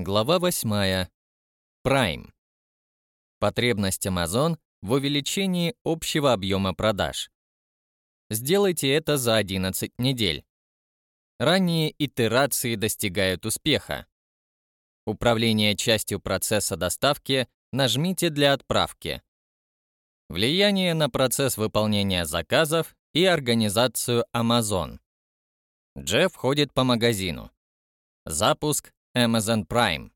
Глава 8. Prime. Потребность Amazon в увеличении общего объема продаж. Сделайте это за 11 недель. Ранние итерации достигают успеха. Управление частью процесса доставки нажмите для отправки. Влияние на процесс выполнения заказов и организацию Amazon. Джефф ходит по магазину. Запуск Amazon Prime.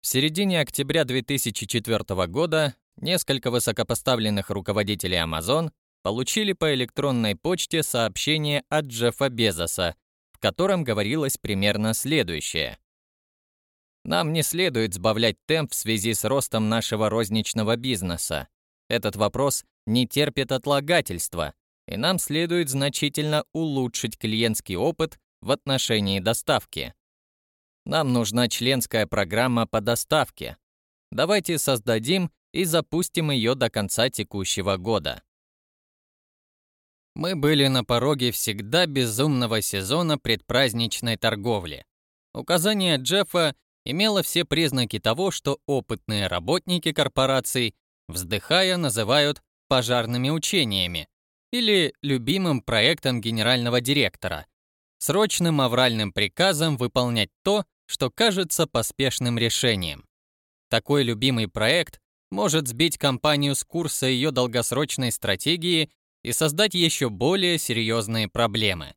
В середине октября 2004 года несколько высокопоставленных руководителей Amazon получили по электронной почте сообщение от Джеффа Безоса, в котором говорилось примерно следующее. Нам не следует сбавлять темп в связи с ростом нашего розничного бизнеса. Этот вопрос не терпит отлагательства, и нам следует значительно улучшить клиентский опыт в отношении доставки. Нам нужна членская программа по доставке. Давайте создадим и запустим ее до конца текущего года. Мы были на пороге всегда безумного сезона предпраздничной торговли. Указание Джеффа имело все признаки того, что опытные работники корпораций, вздыхая, называют пожарными учениями или любимым проектом генерального директора, срочным авральным приказом выполнять то, что кажется поспешным решением. Такой любимый проект может сбить компанию с курса ее долгосрочной стратегии и создать еще более серьезные проблемы.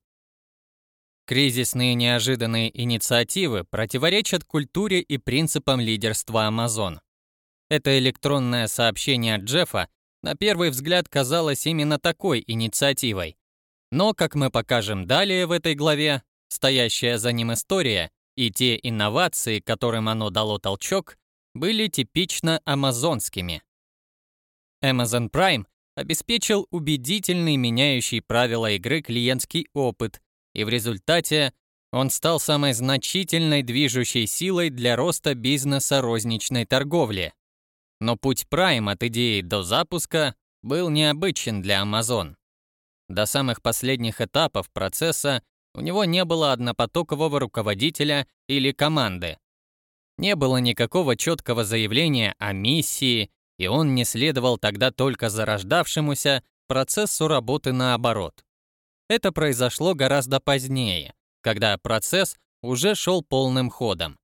Кризисные неожиданные инициативы противоречат культуре и принципам лидерства Amazon. Это электронное сообщение от Джеффа на первый взгляд казалось именно такой инициативой, но, как мы покажем далее в этой главе, стоящая за ним история и те инновации, которым оно дало толчок, были типично амазонскими. Amazon Prime обеспечил убедительный меняющий правила игры клиентский опыт, и в результате он стал самой значительной движущей силой для роста бизнеса розничной торговли. Но путь Prime от идеи до запуска был необычен для Amazon. До самых последних этапов процесса у него не было однопотокового руководителя или команды. Не было никакого четкого заявления о миссии, и он не следовал тогда только зарождавшемуся процессу работы наоборот. Это произошло гораздо позднее, когда процесс уже шел полным ходом.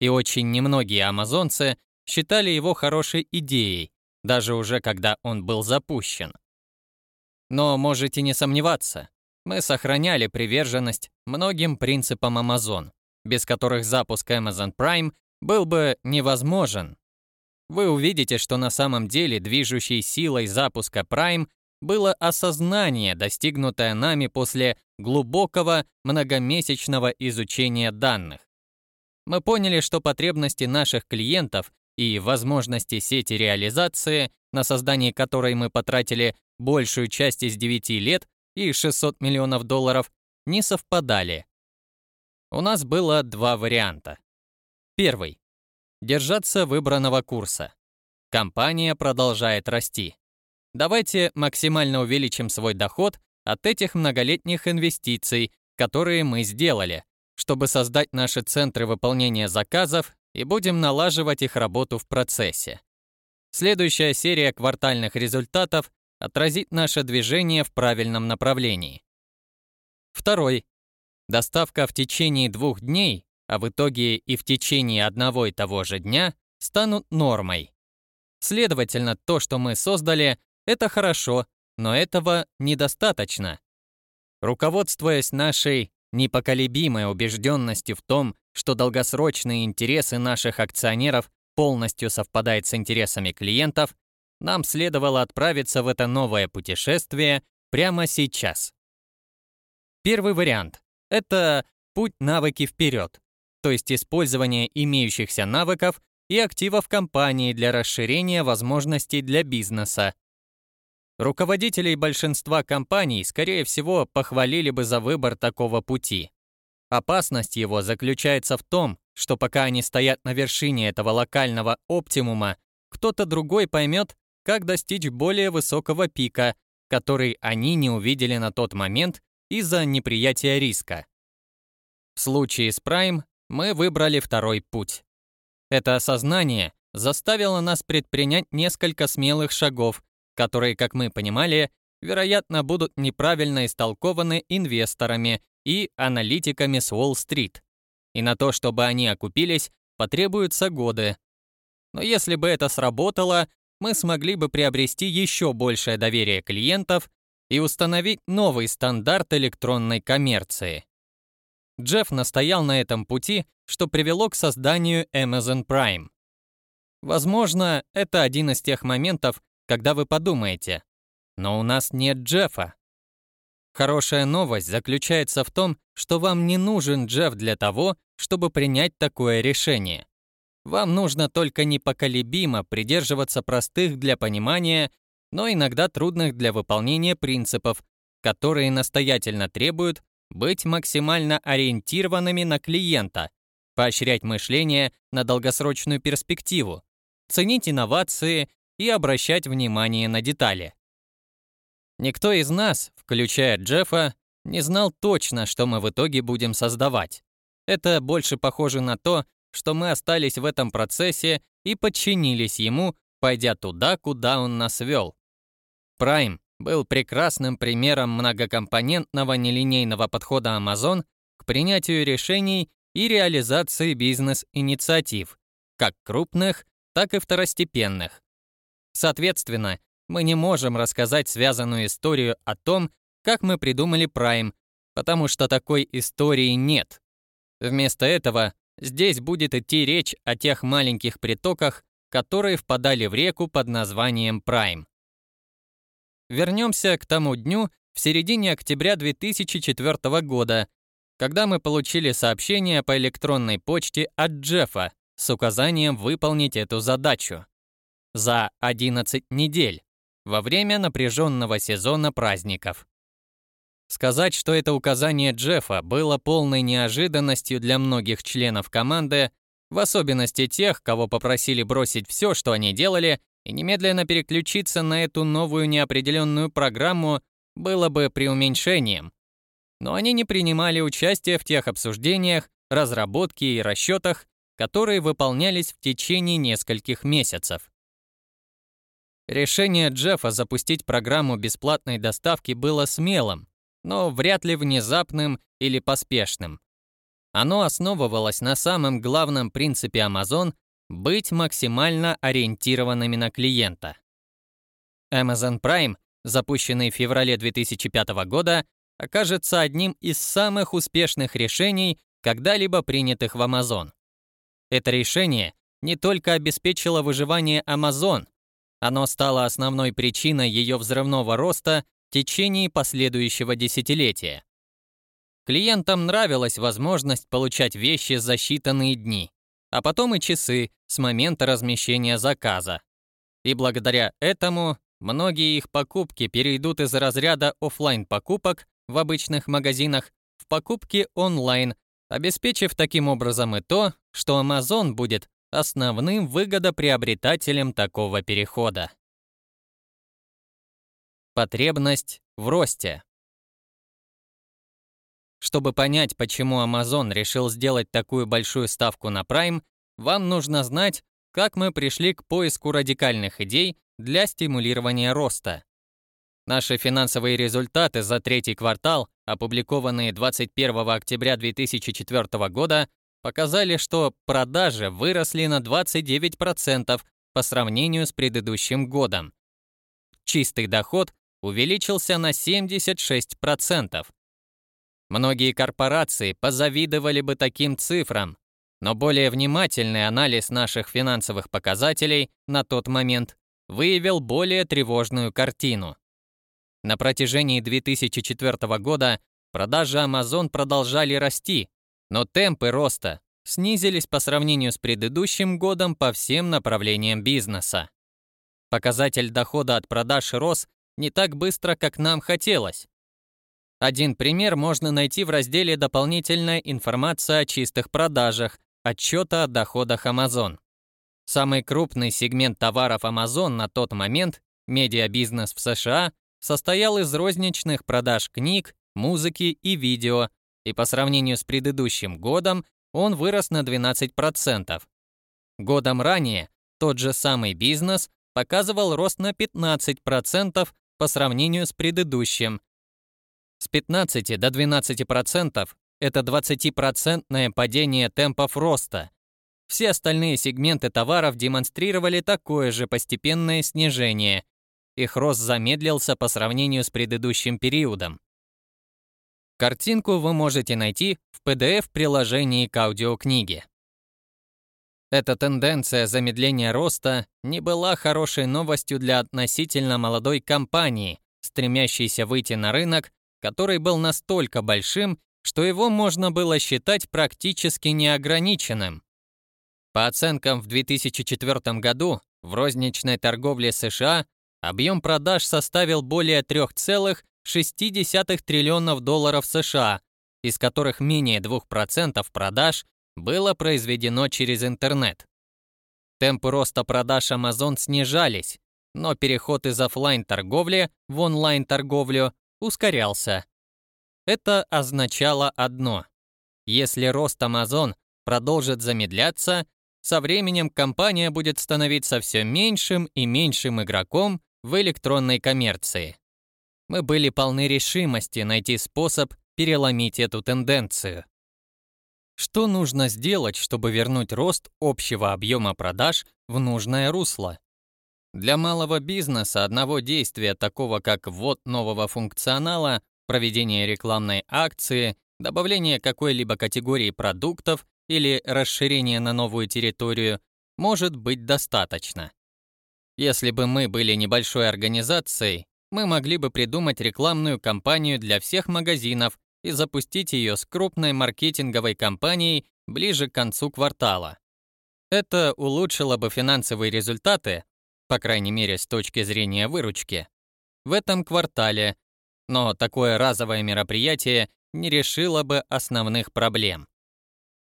И очень немногие амазонцы считали его хорошей идеей, даже уже когда он был запущен. Но можете не сомневаться, мы сохраняли приверженность многим принципам Amazon, без которых запуск Amazon Prime был бы невозможен. Вы увидите, что на самом деле движущей силой запуска Prime было осознание, достигнутое нами после глубокого многомесячного изучения данных. Мы поняли, что потребности наших клиентов и возможности сети реализации, на создание которой мы потратили большую часть из 9 лет и 600 миллионов долларов, не совпадали. У нас было два варианта. Первый. Держаться выбранного курса. Компания продолжает расти. Давайте максимально увеличим свой доход от этих многолетних инвестиций, которые мы сделали, чтобы создать наши центры выполнения заказов и будем налаживать их работу в процессе. Следующая серия квартальных результатов отразит наше движение в правильном направлении. Второй. Доставка в течение двух дней, а в итоге и в течение одного и того же дня, станут нормой. Следовательно, то, что мы создали, это хорошо, но этого недостаточно. Руководствуясь нашей непоколебимой убежденностью в том, что долгосрочные интересы наших акционеров полностью совпадают с интересами клиентов, нам следовало отправиться в это новое путешествие прямо сейчас. Первый вариант — это путь навыки вперед, то есть использование имеющихся навыков и активов компании для расширения возможностей для бизнеса. Руководителей большинства компаний, скорее всего, похвалили бы за выбор такого пути. Опасность его заключается в том, что пока они стоят на вершине этого локального оптимума, кто-то другой поймет, как достичь более высокого пика, который они не увидели на тот момент из-за неприятия риска. В случае с Prime мы выбрали второй путь. Это осознание заставило нас предпринять несколько смелых шагов, которые, как мы понимали, вероятно, будут неправильно истолкованы инвесторами и аналитиками с Уолл-стрит. И на то, чтобы они окупились, потребуются годы. Но если бы это сработало, мы смогли бы приобрести еще большее доверие клиентов и установить новый стандарт электронной коммерции. Джефф настоял на этом пути, что привело к созданию Amazon Prime. Возможно, это один из тех моментов, когда вы подумаете, но у нас нет Джеффа. Хорошая новость заключается в том, что вам не нужен Джефф для того, чтобы принять такое решение. Вам нужно только непоколебимо придерживаться простых для понимания, но иногда трудных для выполнения принципов, которые настоятельно требуют быть максимально ориентированными на клиента, поощрять мышление на долгосрочную перспективу, ценить инновации и обращать внимание на детали. Никто из нас, включая Джеффа, не знал точно, что мы в итоге будем создавать. Это больше похоже на то, что мы остались в этом процессе и подчинились ему, пойдя туда, куда он нас вел. Prime был прекрасным примером многокомпонентного нелинейного подхода Amazon к принятию решений и реализации бизнес-инициатив, как крупных, так и второстепенных. Соответственно, мы не можем рассказать связанную историю о том, как мы придумали Prime, потому что такой истории нет. Вместо этого здесь будет идти речь о тех маленьких притоках, которые впадали в реку под названием Prime. Вернемся к тому дню в середине октября 2004 года, когда мы получили сообщение по электронной почте от Джеффа с указанием выполнить эту задачу за 11 недель во время напряженного сезона праздников. Сказать, что это указание Джеффа было полной неожиданностью для многих членов команды, в особенности тех, кого попросили бросить все, что они делали, и немедленно переключиться на эту новую неопределенную программу, было бы преуменьшением. Но они не принимали участия в тех обсуждениях, разработке и расчетах, которые выполнялись в течение нескольких месяцев. Решение Джеффа запустить программу бесплатной доставки было смелым, но вряд ли внезапным или поспешным. Оно основывалось на самом главном принципе Amazon быть максимально ориентированными на клиента. Amazon Prime, запущенный в феврале 2005 года, окажется одним из самых успешных решений, когда-либо принятых в Amazon. Это решение не только обеспечило выживание Amazon, оно стало основной причиной ее взрывного роста в течение последующего десятилетия. Клиентам нравилась возможность получать вещи за считанные дни, а потом и часы с момента размещения заказа. И благодаря этому многие их покупки перейдут из разряда офлайн покупок в обычных магазинах в покупки онлайн, обеспечив таким образом и то, что Amazon будет основным выгодоприобретателем такого перехода. Потребность в росте. Чтобы понять, почему Amazon решил сделать такую большую ставку на Prime, вам нужно знать, как мы пришли к поиску радикальных идей для стимулирования роста. Наши финансовые результаты за третий квартал, опубликованные 21 октября 2004 года, показали, что продажи выросли на 29% по сравнению с предыдущим годом. Чистый доход увеличился на 76%. Многие корпорации позавидовали бы таким цифрам, но более внимательный анализ наших финансовых показателей на тот момент выявил более тревожную картину. На протяжении 2004 года продажи Amazon продолжали расти, но темпы роста снизились по сравнению с предыдущим годом по всем направлениям бизнеса. Показатель дохода от продаж рос не так быстро, как нам хотелось. Один пример можно найти в разделе «Дополнительная информация о чистых продажах» отчета о доходах Amazon. Самый крупный сегмент товаров Amazon на тот момент, медиабизнес в США, состоял из розничных продаж книг, музыки и видео, и по сравнению с предыдущим годом он вырос на 12%. Годом ранее тот же самый бизнес показывал рост на 15% по сравнению с предыдущим. С 15 до 12% это 20% падение темпов роста. Все остальные сегменты товаров демонстрировали такое же постепенное снижение. Их рост замедлился по сравнению с предыдущим периодом. Картинку вы можете найти в PDF-приложении к аудиокниге. Эта тенденция замедления роста не была хорошей новостью для относительно молодой компании, стремящейся выйти на рынок, который был настолько большим, что его можно было считать практически неограниченным. По оценкам в 2004 году в розничной торговле США объем продаж составил более 3,5 0,6 триллионов долларов США, из которых менее 2% продаж было произведено через интернет. Темпы роста продаж Amazon снижались, но переход из офлайн торговли в онлайн-торговлю ускорялся. Это означало одно. Если рост Amazon продолжит замедляться, со временем компания будет становиться все меньшим и меньшим игроком в электронной коммерции. Мы были полны решимости найти способ переломить эту тенденцию. Что нужно сделать, чтобы вернуть рост общего объема продаж в нужное русло? Для малого бизнеса одного действия, такого как ввод нового функционала, проведение рекламной акции, добавление какой-либо категории продуктов или расширение на новую территорию, может быть достаточно. Если бы мы были небольшой организацией, мы могли бы придумать рекламную кампанию для всех магазинов и запустить ее с крупной маркетинговой кампанией ближе к концу квартала. Это улучшило бы финансовые результаты, по крайней мере с точки зрения выручки, в этом квартале, но такое разовое мероприятие не решило бы основных проблем.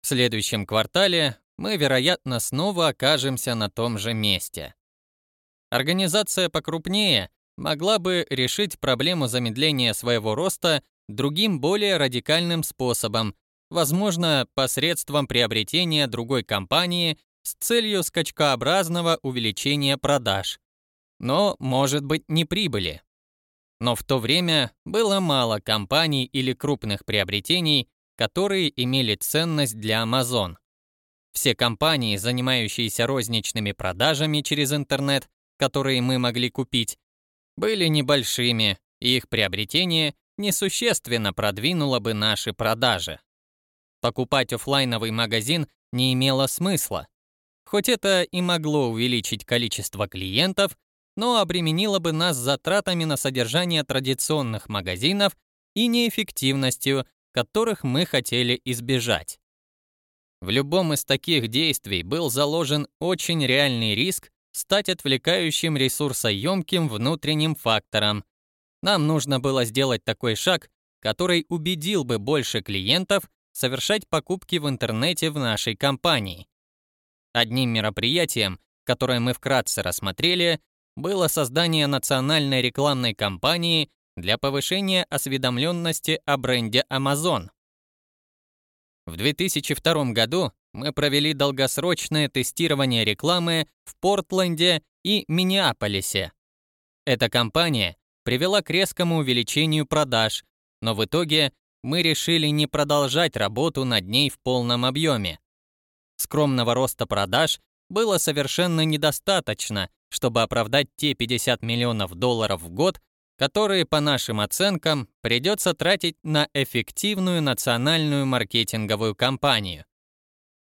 В следующем квартале мы, вероятно, снова окажемся на том же месте. Организация покрупнее могла бы решить проблему замедления своего роста другим более радикальным способом, возможно, посредством приобретения другой компании с целью скачкообразного увеличения продаж. Но, может быть, не прибыли. Но в то время было мало компаний или крупных приобретений, которые имели ценность для Amazon. Все компании, занимающиеся розничными продажами через интернет, которые мы могли купить, были небольшими, и их приобретение несущественно продвинуло бы наши продажи. Покупать офлайновый магазин не имело смысла. Хоть это и могло увеличить количество клиентов, но обременило бы нас затратами на содержание традиционных магазинов и неэффективностью, которых мы хотели избежать. В любом из таких действий был заложен очень реальный риск стать отвлекающим ресурсоемким внутренним фактором. Нам нужно было сделать такой шаг, который убедил бы больше клиентов совершать покупки в интернете в нашей компании. Одним мероприятием, которое мы вкратце рассмотрели, было создание национальной рекламной кампании для повышения осведомленности о бренде Amazon. В 2002 году мы провели долгосрочное тестирование рекламы в Портленде и Миннеаполисе. Эта кампания привела к резкому увеличению продаж, но в итоге мы решили не продолжать работу над ней в полном объеме. Скромного роста продаж было совершенно недостаточно, чтобы оправдать те 50 миллионов долларов в год, которые, по нашим оценкам, придется тратить на эффективную национальную маркетинговую кампанию.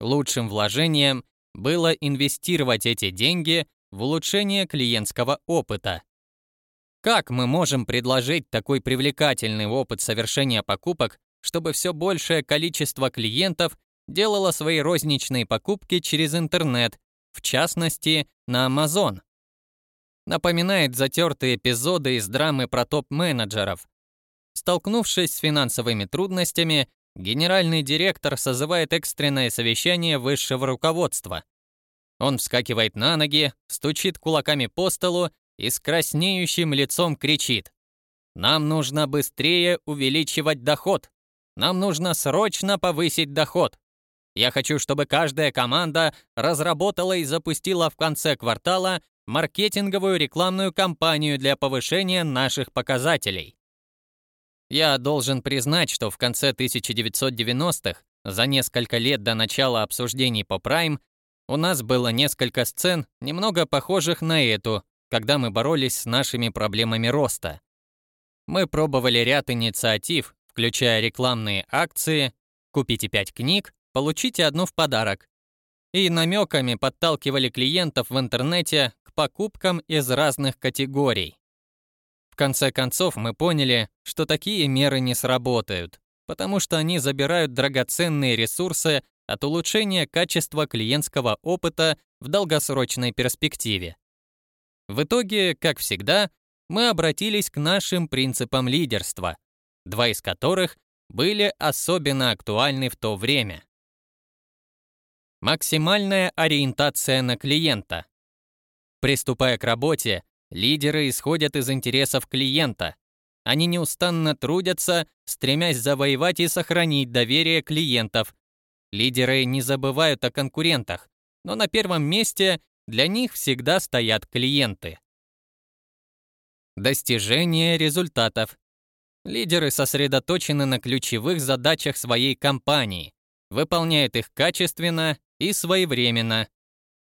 Лучшим вложением было инвестировать эти деньги в улучшение клиентского опыта. Как мы можем предложить такой привлекательный опыт совершения покупок, чтобы все большее количество клиентов делало свои розничные покупки через интернет, в частности, на Amazon? Напоминает затертые эпизоды из драмы про топ-менеджеров. Столкнувшись с финансовыми трудностями, Генеральный директор созывает экстренное совещание высшего руководства. Он вскакивает на ноги, стучит кулаками по столу и с краснеющим лицом кричит. «Нам нужно быстрее увеличивать доход. Нам нужно срочно повысить доход. Я хочу, чтобы каждая команда разработала и запустила в конце квартала маркетинговую рекламную кампанию для повышения наших показателей. Я должен признать, что в конце 1990-х, за несколько лет до начала обсуждений по Prime, у нас было несколько сцен, немного похожих на эту, когда мы боролись с нашими проблемами роста. Мы пробовали ряд инициатив, включая рекламные акции «Купите 5 книг, получите одну в подарок», и намеками подталкивали клиентов в интернете к покупкам из разных категорий. В конце концов, мы поняли, что такие меры не сработают, потому что они забирают драгоценные ресурсы от улучшения качества клиентского опыта в долгосрочной перспективе. В итоге, как всегда, мы обратились к нашим принципам лидерства, два из которых были особенно актуальны в то время. Максимальная ориентация на клиента. Приступая к работе, лидеры исходят из интересов клиента. Они неустанно трудятся, стремясь завоевать и сохранить доверие клиентов. Лидеры не забывают о конкурентах, но на первом месте для них всегда стоят клиенты. Достижение результатов. Лидеры сосредоточены на ключевых задачах своей компании, выполняют их качественно и своевременно.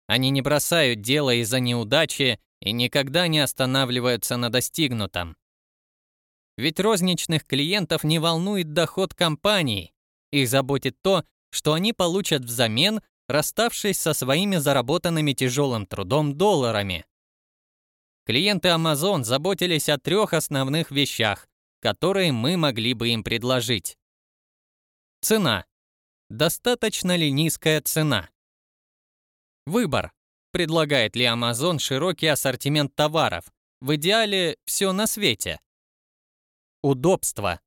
Они не бросают дело из-за неудачи и никогда не останавливаются на достигнутом. Ведь розничных клиентов не волнует доход компании. Их заботит то, что они получат взамен, расставшись со своими заработанными тяжелым трудом долларами. Клиенты Amazon заботились о трех основных вещах, которые мы могли бы им предложить. Цена. Достаточно ли низкая цена? Выбор. Предлагает ли Amazon широкий ассортимент товаров? В идеале все на свете. Удобство.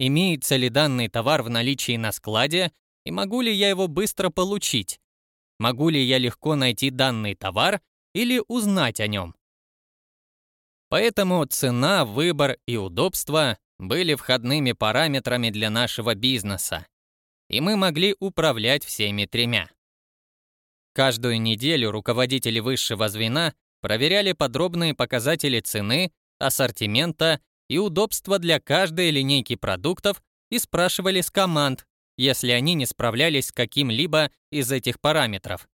Имеется ли данный товар в наличии на складе и могу ли я его быстро получить? Могу ли я легко найти данный товар или узнать о нем? Поэтому цена, выбор и удобство были входными параметрами для нашего бизнеса, и мы могли управлять всеми тремя. Каждую неделю руководители высшего звена проверяли подробные показатели цены, ассортимента и удобства для каждой линейки продуктов и спрашивали с команд, если они не справлялись с каким-либо из этих параметров.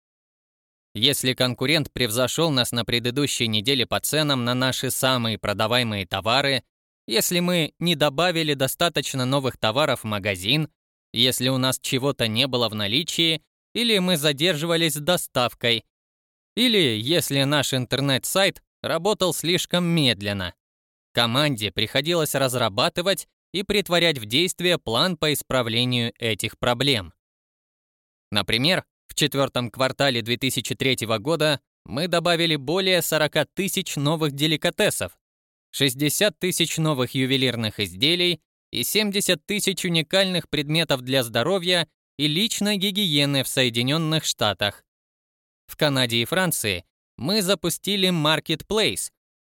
Если конкурент превзошел нас на предыдущей неделе по ценам на наши самые продаваемые товары, если мы не добавили достаточно новых товаров в магазин, если у нас чего-то не было в наличии, или мы задерживались с доставкой, или если наш интернет-сайт работал слишком медленно. Команде приходилось разрабатывать и притворять в действие план по исправлению этих проблем. Например, в четвертом квартале 2003 года мы добавили более 40 тысяч новых деликатесов, 60 тысяч новых ювелирных изделий и 70 тысяч уникальных предметов для здоровья и личной гигиены в Соединенных Штатах. В Канаде и Франции мы запустили Marketplace,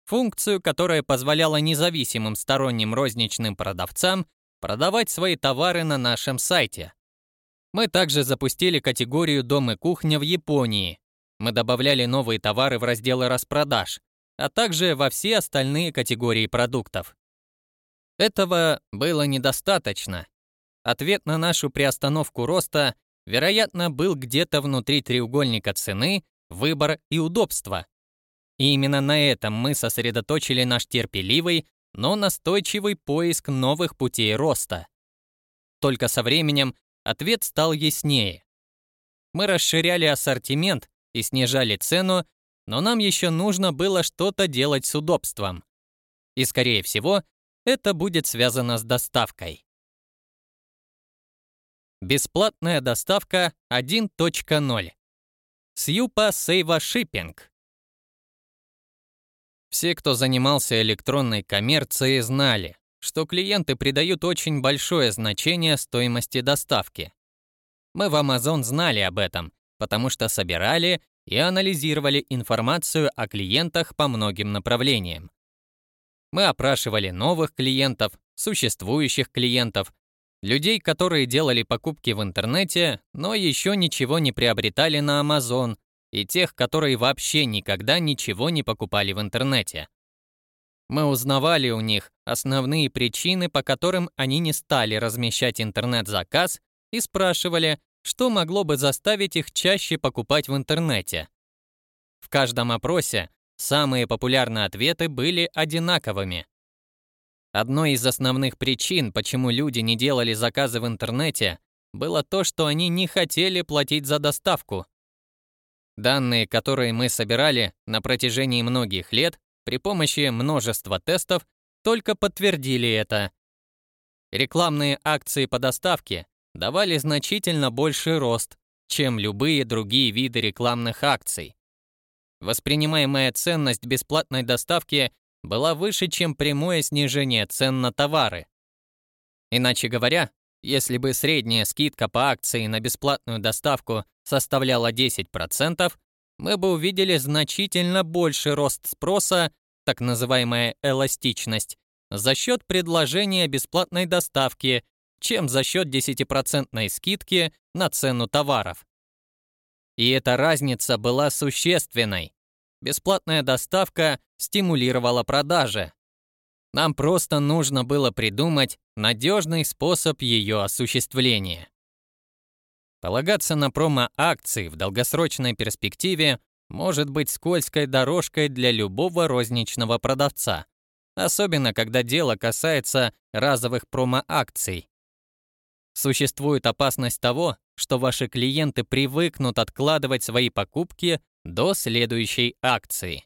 функцию, которая позволяла независимым сторонним розничным продавцам продавать свои товары на нашем сайте. Мы также запустили категорию «Дом и кухня» в Японии. Мы добавляли новые товары в разделы распродаж, а также во все остальные категории продуктов. Этого было недостаточно. Ответ на нашу приостановку роста, вероятно, был где-то внутри треугольника цены, выбор и удобства. И именно на этом мы сосредоточили наш терпеливый, но настойчивый поиск новых путей роста. Только со временем ответ стал яснее. Мы расширяли ассортимент и снижали цену, но нам еще нужно было что-то делать с удобством. И, скорее всего, это будет связано с доставкой. Бесплатная доставка 1.0. Сьюпа Сейва Шиппинг. Все, кто занимался электронной коммерцией, знали, что клиенты придают очень большое значение стоимости доставки. Мы в Amazon знали об этом, потому что собирали и анализировали информацию о клиентах по многим направлениям. Мы опрашивали новых клиентов, существующих клиентов, Людей, которые делали покупки в интернете, но еще ничего не приобретали на Amazon, и тех, которые вообще никогда ничего не покупали в интернете. Мы узнавали у них основные причины, по которым они не стали размещать интернет-заказ, и спрашивали, что могло бы заставить их чаще покупать в интернете. В каждом опросе самые популярные ответы были одинаковыми. Одной из основных причин, почему люди не делали заказы в интернете, было то, что они не хотели платить за доставку. Данные, которые мы собирали на протяжении многих лет при помощи множества тестов, только подтвердили это. Рекламные акции по доставке давали значительно больший рост, чем любые другие виды рекламных акций. Воспринимаемая ценность бесплатной доставки была выше, чем прямое снижение цен на товары. Иначе говоря, если бы средняя скидка по акции на бесплатную доставку составляла 10%, мы бы увидели значительно больший рост спроса, так называемая эластичность, за счет предложения бесплатной доставки, чем за счет 10% скидки на цену товаров. И эта разница была существенной. Бесплатная доставка стимулировала продажи. Нам просто нужно было придумать надежный способ ее осуществления. Полагаться на промо-акции в долгосрочной перспективе может быть скользкой дорожкой для любого розничного продавца, особенно когда дело касается разовых промо-акций. Существует опасность того, что ваши клиенты привыкнут откладывать свои покупки до следующей акции.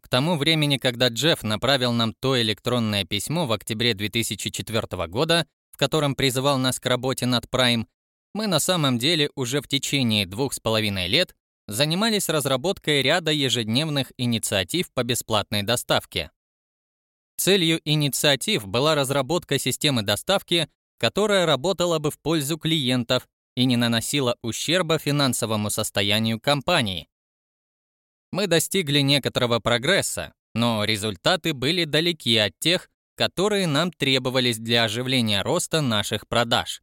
К тому времени, когда Джефф направил нам то электронное письмо в октябре 2004 года, в котором призывал нас к работе над Prime, мы на самом деле уже в течение двух с половиной лет занимались разработкой ряда ежедневных инициатив по бесплатной доставке. Целью инициатив была разработка системы доставки, которая работала бы в пользу клиентов и не наносила ущерба финансовому состоянию компании. Мы достигли некоторого прогресса, но результаты были далеки от тех, которые нам требовались для оживления роста наших продаж.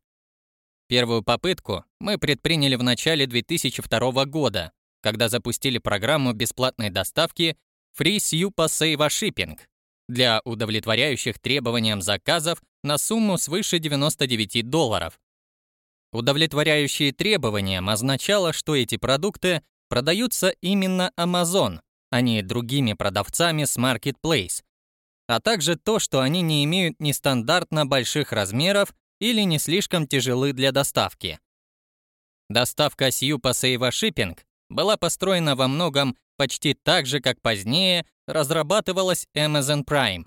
Первую попытку мы предприняли в начале 2002 года, когда запустили программу бесплатной доставки Free Super Save Shipping для удовлетворяющих требованиям заказов на сумму свыше 99 долларов. Удовлетворяющие требованиям означало, что эти продукты продаются именно Amazon, а не другими продавцами с Marketplace, а также то, что они не имеют нестандартно больших размеров или не слишком тяжелы для доставки. Доставка Сьюпа Сейва Shipping была построена во многом почти так же, как позднее разрабатывалась Amazon Prime.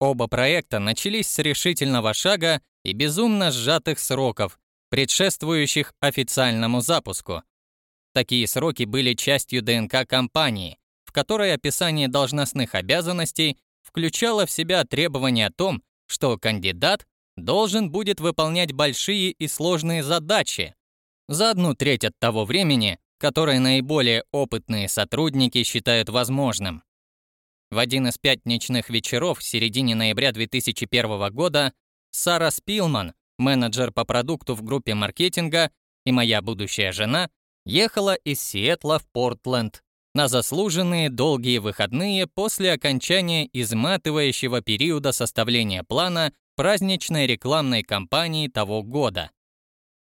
Оба проекта начались с решительного шага и безумно сжатых сроков, предшествующих официальному запуску. Такие сроки были частью ДНК компании, в которой описание должностных обязанностей включало в себя требование о том, что кандидат должен будет выполнять большие и сложные задачи за одну треть от того времени, которое наиболее опытные сотрудники считают возможным. В один из пятничных вечеров в середине ноября 2001 года Сара Спилман, менеджер по продукту в группе маркетинга, и моя будущая жена ехала из Сиэтла в Портленд на заслуженные долгие выходные после окончания изматывающего периода составления плана праздничной рекламной кампании того года.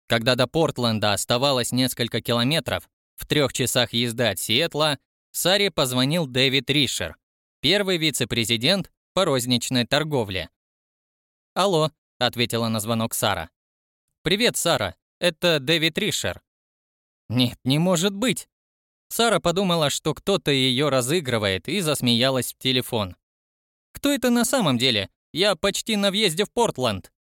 Когда до Портленда оставалось несколько километров, в трех часах езды от Сиэтла, Саре позвонил Дэвид Ришер, первый вице-президент по розничной торговле. «Алло», — ответила на звонок Сара. «Привет, Сара, это Дэвид Ришер». «Нет, не может быть». Сара подумала, что кто-то ее разыгрывает, и засмеялась в телефон. «Кто это на самом деле? Я почти на въезде в Портленд».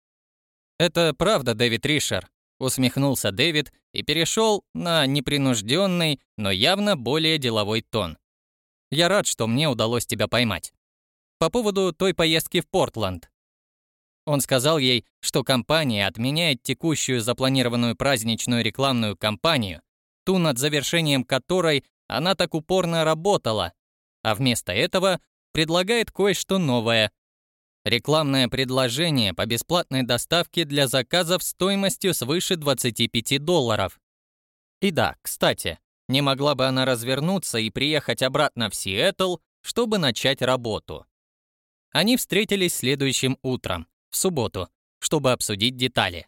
«Это правда, Дэвид Ришер», — усмехнулся Дэвид и перешел на непринужденный, но явно более деловой тон. Я рад, что мне удалось тебя поймать. По поводу той поездки в Портленд. Он сказал ей, что компания отменяет текущую запланированную праздничную рекламную кампанию, ту, над завершением которой она так упорно работала, а вместо этого предлагает кое-что новое. Рекламное предложение по бесплатной доставке для заказов стоимостью свыше 25 долларов. И да, кстати, не могла бы она развернуться и приехать обратно в Сиэтл, чтобы начать работу. Они встретились следующим утром, в субботу, чтобы обсудить детали.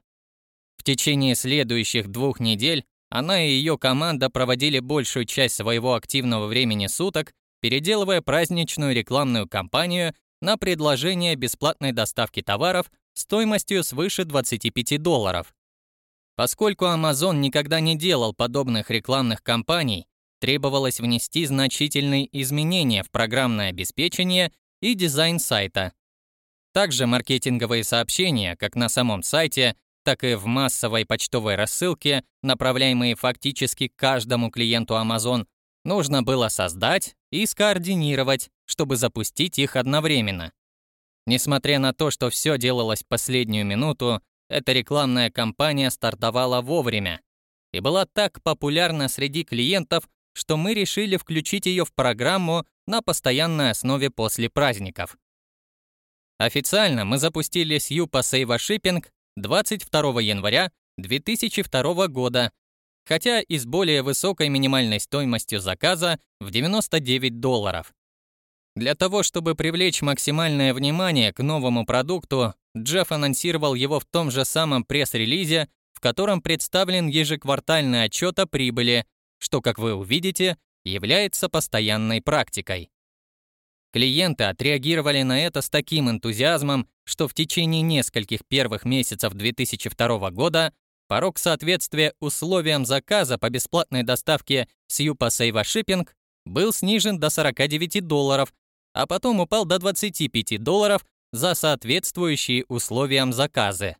В течение следующих двух недель она и ее команда проводили большую часть своего активного времени суток, переделывая праздничную рекламную кампанию на предложение бесплатной доставки товаров стоимостью свыше 25 долларов. Поскольку Amazon никогда не делал подобных рекламных кампаний, требовалось внести значительные изменения в программное обеспечение и дизайн сайта. Также маркетинговые сообщения, как на самом сайте, так и в массовой почтовой рассылке, направляемые фактически каждому клиенту Amazon, нужно было создать и скоординировать, чтобы запустить их одновременно. Несмотря на то, что все делалось последнюю минуту, эта рекламная кампания стартовала вовремя и была так популярна среди клиентов, что мы решили включить ее в программу на постоянной основе после праздников. Официально мы запустили Сьюпа Сейва Шиппинг 22 января 2002 года, хотя и с более высокой минимальной стоимостью заказа в 99 долларов. Для того, чтобы привлечь максимальное внимание к новому продукту, Джефф анонсировал его в том же самом пресс-релизе, в котором представлен ежеквартальный отчет о прибыли, что, как вы увидите, является постоянной практикой. Клиенты отреагировали на это с таким энтузиазмом, что в течение нескольких первых месяцев 2002 года порог соответствия условиям заказа по бесплатной доставке с Юпа Сейва Shipping был снижен до 49 долларов, а потом упал до 25 долларов за соответствующие условиям заказы.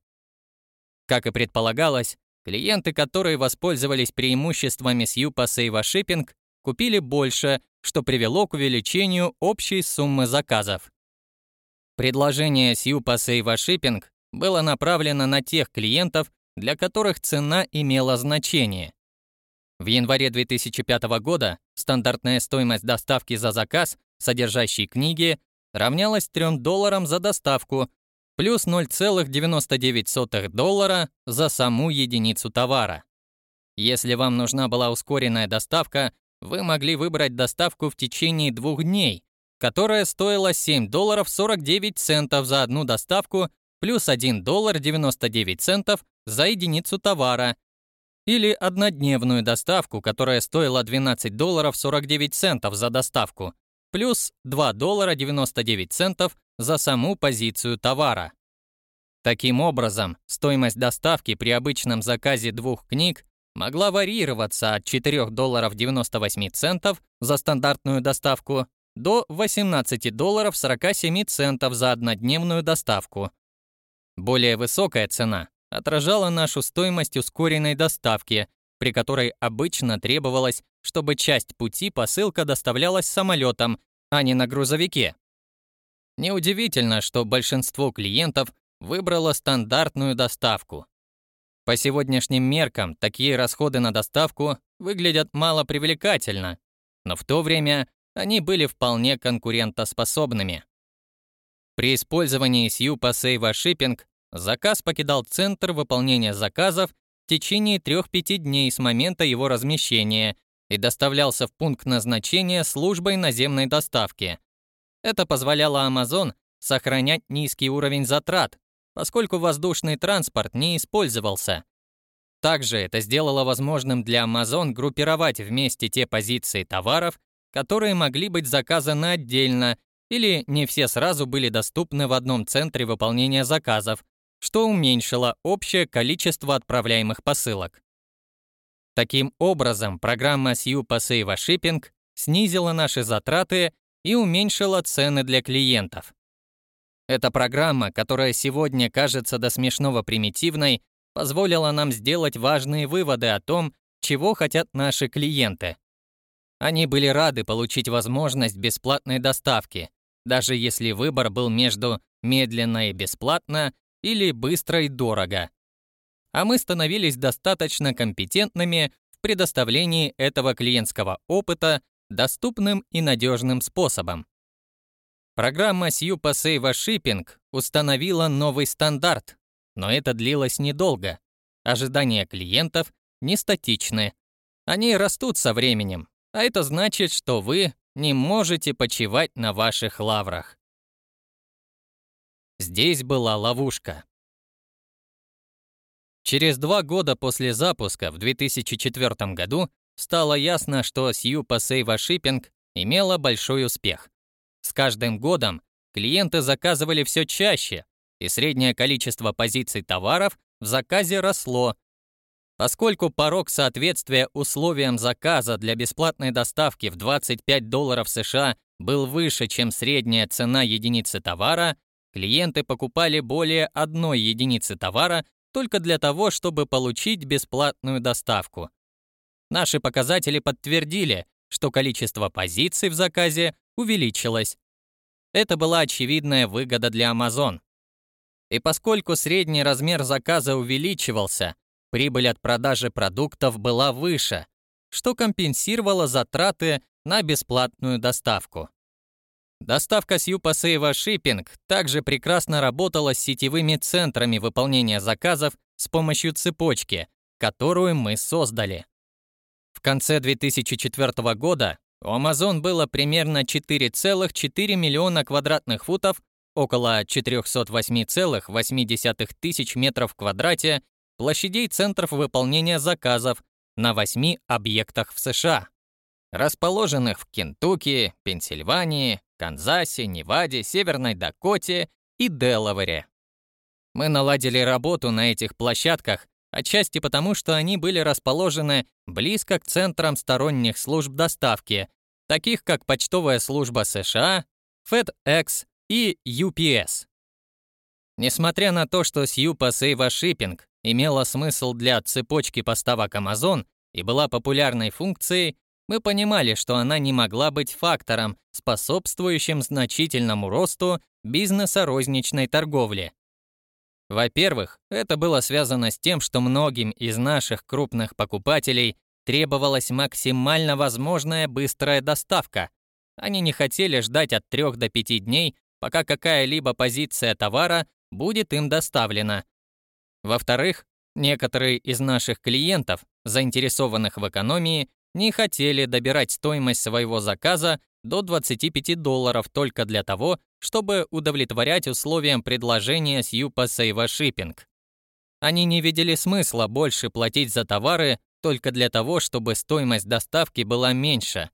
Как и предполагалось, клиенты, которые воспользовались преимуществами с Юпа Сейва Shipping, купили больше, что привело к увеличению общей суммы заказов. Предложение Сьюпа Сейва Shipping было направлено на тех клиентов, для которых цена имела значение. В январе 2005 года стандартная стоимость доставки за заказ, содержащий книги, равнялась 3 долларам за доставку, плюс 0,99 доллара за саму единицу товара. Если вам нужна была ускоренная доставка, вы могли выбрать доставку в течение двух дней, которая стоила 7 долларов 49 центов за одну доставку плюс 1 доллар 99 центов за единицу товара, или однодневную доставку, которая стоила 12 долларов 49 центов за доставку, плюс 2 доллара 99 центов за саму позицию товара. Таким образом, стоимость доставки при обычном заказе двух книг могла варьироваться от 4 долларов 98 центов за стандартную доставку до 18 долларов 47 центов за однодневную доставку. Более высокая цена отражала нашу стоимость ускоренной доставки, при которой обычно требовалось, чтобы часть пути посылка доставлялась самолетом, а не на грузовике. Неудивительно, что большинство клиентов выбрало стандартную доставку, по сегодняшним меркам такие расходы на доставку выглядят мало привлекательно, но в то время они были вполне конкурентоспособными. При использовании Сьюпа Сейва Shipping заказ покидал центр выполнения заказов в течение 3-5 дней с момента его размещения и доставлялся в пункт назначения службой наземной доставки. Это позволяло Amazon сохранять низкий уровень затрат, поскольку воздушный транспорт не использовался. Также это сделало возможным для Amazon группировать вместе те позиции товаров, которые могли быть заказаны отдельно или не все сразу были доступны в одном центре выполнения заказов, что уменьшило общее количество отправляемых посылок. Таким образом, программа Sue Save Shipping снизила наши затраты и уменьшила цены для клиентов. Эта программа, которая сегодня кажется до смешного примитивной, позволила нам сделать важные выводы о том, чего хотят наши клиенты. Они были рады получить возможность бесплатной доставки, даже если выбор был между медленно и бесплатно или быстро и дорого. А мы становились достаточно компетентными в предоставлении этого клиентского опыта доступным и надежным способом. Программа Сьюпа Сейва Shipping установила новый стандарт, но это длилось недолго. Ожидания клиентов не статичны. Они растут со временем, а это значит, что вы не можете почивать на ваших лаврах. Здесь была ловушка. Через два года после запуска, в 2004 году, стало ясно, что Сьюпа Сейва Шиппинг имела большой успех. С каждым годом клиенты заказывали все чаще, и среднее количество позиций товаров в заказе росло. Поскольку порог соответствия условиям заказа для бесплатной доставки в 25 долларов США был выше, чем средняя цена единицы товара, клиенты покупали более одной единицы товара только для того, чтобы получить бесплатную доставку. Наши показатели подтвердили, что количество позиций в заказе увеличилось. Это была очевидная выгода для Amazon. И поскольку средний размер заказа увеличивался, прибыль от продажи продуктов была выше, что компенсировало затраты на бесплатную доставку. Доставка с Юпасейва Шиппинг также прекрасно работала с сетевыми центрами выполнения заказов с помощью цепочки, которую мы создали. В конце 2004 года у Amazon было примерно 4,4 миллиона квадратных футов, около 408,8 тысяч метров в квадрате площадей центров выполнения заказов на 8 объектах в США, расположенных в Кентукки, Пенсильвании, Канзасе, Неваде, Северной Дакоте и Делавере. Мы наладили работу на этих площадках Отчасти потому, что они были расположены близко к центрам сторонних служб доставки, таких как почтовая служба США, FedEx и UPS. Несмотря на то, что Сьюпа Сейва Shipping имела смысл для цепочки поставок Amazon и была популярной функцией, мы понимали, что она не могла быть фактором, способствующим значительному росту бизнеса розничной торговли. Во-первых, это было связано с тем, что многим из наших крупных покупателей требовалась максимально возможная быстрая доставка. Они не хотели ждать от 3 до 5 дней, пока какая-либо позиция товара будет им доставлена. Во-вторых, некоторые из наших клиентов, заинтересованных в экономии, не хотели добирать стоимость своего заказа до 25 долларов только для того, чтобы удовлетворять условиям предложения с Юпасейва Шиппинг. Они не видели смысла больше платить за товары только для того, чтобы стоимость доставки была меньше.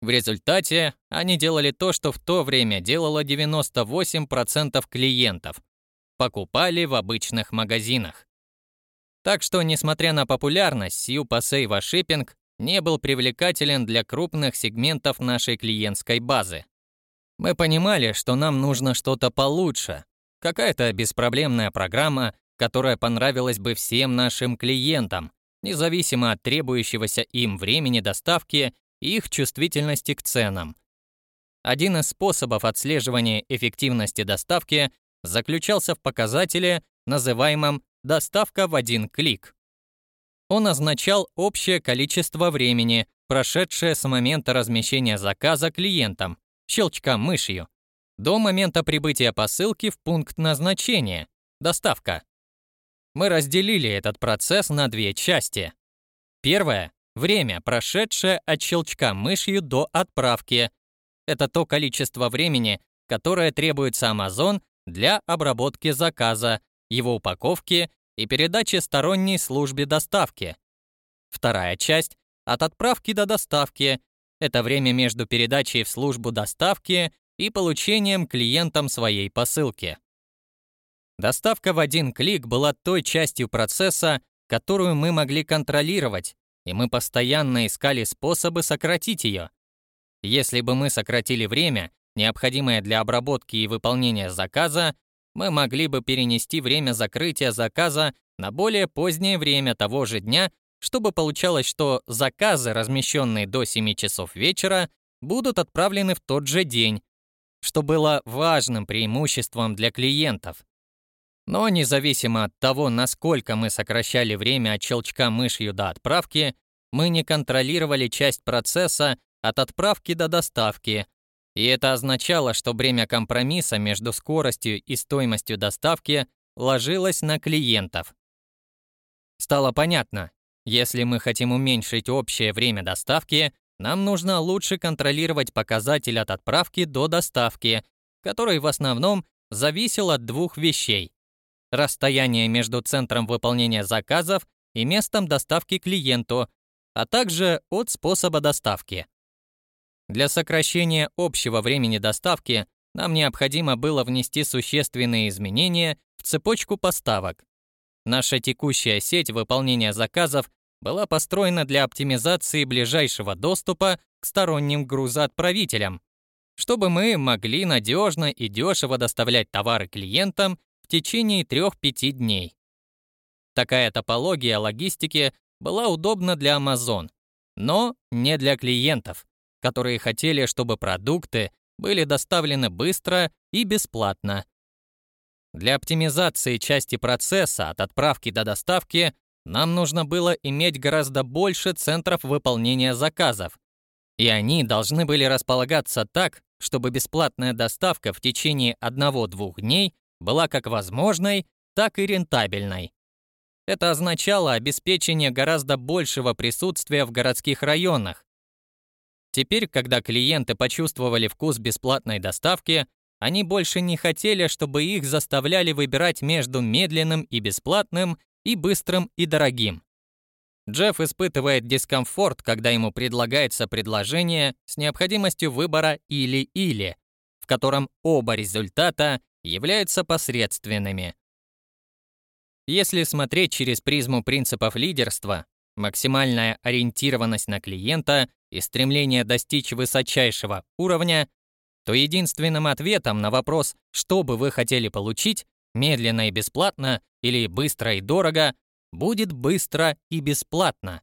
В результате они делали то, что в то время делало 98% клиентов. Покупали в обычных магазинах. Так что, несмотря на популярность Сьюпасейва Шиппинг, не был привлекателен для крупных сегментов нашей клиентской базы. Мы понимали, что нам нужно что-то получше, какая-то беспроблемная программа, которая понравилась бы всем нашим клиентам, независимо от требующегося им времени доставки и их чувствительности к ценам. Один из способов отслеживания эффективности доставки заключался в показателе, называемом «доставка в один клик». Он означал общее количество времени, прошедшее с момента размещения заказа клиентом, щелчка мышью, до момента прибытия посылки в пункт назначения, доставка. Мы разделили этот процесс на две части. Первое — время, прошедшее от щелчка мышью до отправки. Это то количество времени, которое требуется Amazon для обработки заказа, его упаковки и передачи сторонней службе доставки. Вторая часть — от отправки до доставки. Это время между передачей в службу доставки и получением клиентам своей посылки. Доставка в один клик была той частью процесса, которую мы могли контролировать, и мы постоянно искали способы сократить ее. Если бы мы сократили время, необходимое для обработки и выполнения заказа, мы могли бы перенести время закрытия заказа на более позднее время того же дня, чтобы получалось, что заказы, размещенные до 7 часов вечера, будут отправлены в тот же день, что было важным преимуществом для клиентов. Но независимо от того, насколько мы сокращали время от щелчка мышью до отправки, мы не контролировали часть процесса от отправки до доставки, И это означало, что бремя компромисса между скоростью и стоимостью доставки ложилось на клиентов. Стало понятно, если мы хотим уменьшить общее время доставки, нам нужно лучше контролировать показатель от отправки до доставки, который в основном зависел от двух вещей. Расстояние между центром выполнения заказов и местом доставки клиенту, а также от способа доставки. Для сокращения общего времени доставки нам необходимо было внести существенные изменения в цепочку поставок. Наша текущая сеть выполнения заказов была построена для оптимизации ближайшего доступа к сторонним грузоотправителям, чтобы мы могли надежно и дешево доставлять товары клиентам в течение 3-5 дней. Такая топология логистики была удобна для Amazon, но не для клиентов, которые хотели, чтобы продукты были доставлены быстро и бесплатно. Для оптимизации части процесса от отправки до доставки нам нужно было иметь гораздо больше центров выполнения заказов, и они должны были располагаться так, чтобы бесплатная доставка в течение одного-двух дней была как возможной, так и рентабельной. Это означало обеспечение гораздо большего присутствия в городских районах. Теперь, когда клиенты почувствовали вкус бесплатной доставки, они больше не хотели, чтобы их заставляли выбирать между медленным и бесплатным и быстрым, и дорогим. Джефф испытывает дискомфорт, когда ему предлагается предложение с необходимостью выбора или-или, в котором оба результата являются посредственными. Если смотреть через призму принципов лидерства, максимальная ориентированность на клиента и стремление достичь высочайшего уровня, то единственным ответом на вопрос, что бы вы хотели получить, медленно и бесплатно или быстро и дорого, будет быстро и бесплатно.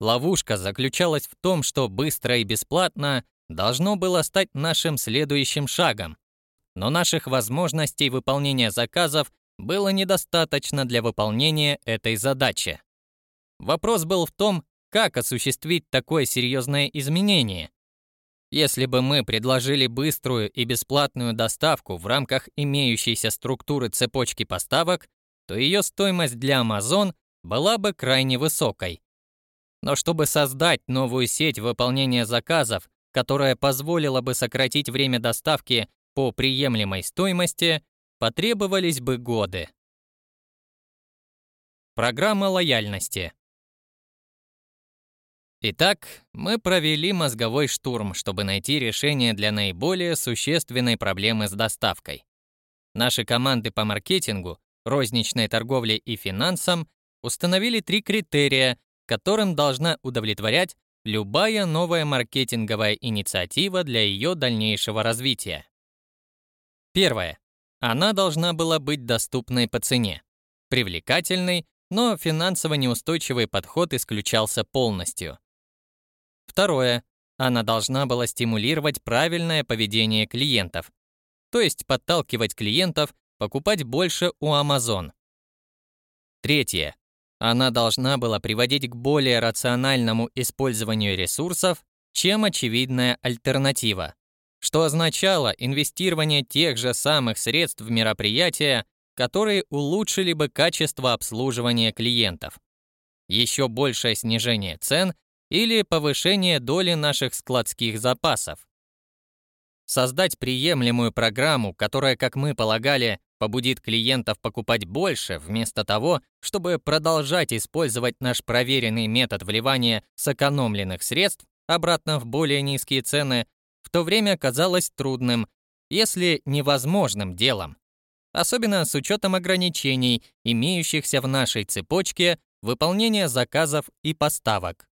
Ловушка заключалась в том, что быстро и бесплатно должно было стать нашим следующим шагом. Но наших возможностей выполнения заказов было недостаточно для выполнения этой задачи. Вопрос был в том, как осуществить такое серьезное изменение, если бы мы предложили быструю и бесплатную доставку в рамках имеющейся структуры цепочки поставок, то ее стоимость для Amazon была бы крайне высокой. Но чтобы создать новую сеть выполнения заказов, которая позволила бы сократить время доставки по приемлемой стоимости, потребовались бы годы. Программа лояльности. Итак, мы провели мозговой штурм, чтобы найти решение для наиболее существенной проблемы с доставкой. Наши команды по маркетингу, розничной торговле и финансам установили три критерия, которым должна удовлетворять любая новая маркетинговая инициатива для ее дальнейшего развития. Первое. Она должна была быть доступной по цене. Привлекательный, но финансово неустойчивый подход исключался полностью. Второе. Она должна была стимулировать правильное поведение клиентов, то есть подталкивать клиентов покупать больше у Amazon. Третье. Она должна была приводить к более рациональному использованию ресурсов, чем очевидная альтернатива, что означало инвестирование тех же самых средств в мероприятия, которые улучшили бы качество обслуживания клиентов. Еще большее снижение цен или повышение доли наших складских запасов. Создать приемлемую программу, которая, как мы полагали, побудит клиентов покупать больше, вместо того, чтобы продолжать использовать наш проверенный метод вливания сэкономленных средств обратно в более низкие цены, в то время казалось трудным, если невозможным делом. Особенно с учетом ограничений, имеющихся в нашей цепочке выполнения заказов и поставок.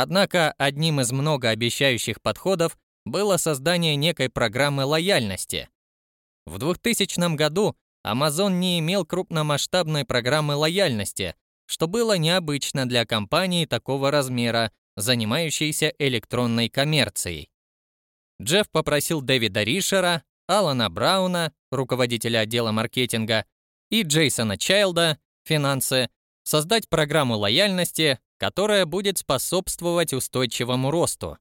Однако одним из многообещающих подходов было создание некой программы лояльности. В 2000 году Amazon не имел крупномасштабной программы лояльности, что было необычно для компании такого размера, занимающейся электронной коммерцией. Джефф попросил Дэвида Ришера, Алана Брауна, руководителя отдела маркетинга, и Джейсона Чайлда, финансы, создать программу лояльности, которая будет способствовать устойчивому росту.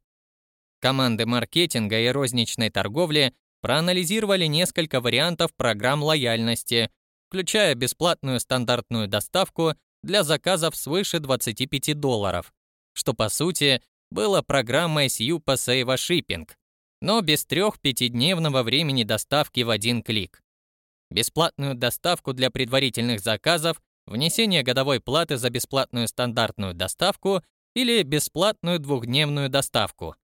Команды маркетинга и розничной торговли проанализировали несколько вариантов программ лояльности, включая бесплатную стандартную доставку для заказов свыше 25 долларов, что по сути было программой Сьюпа Сейва Shipping, но без трех-пятидневного времени доставки в один клик. Бесплатную доставку для предварительных заказов, внесение годовой платы за бесплатную стандартную доставку или бесплатную двухдневную доставку.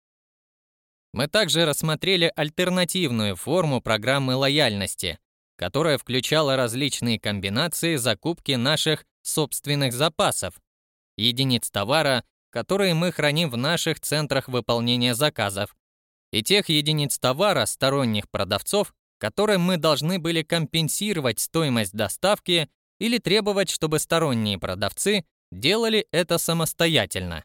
Мы также рассмотрели альтернативную форму программы лояльности, которая включала различные комбинации закупки наших собственных запасов, единиц товара, которые мы храним в наших центрах выполнения заказов, и тех единиц товара сторонних продавцов, которым мы должны были компенсировать стоимость доставки или требовать, чтобы сторонние продавцы делали это самостоятельно.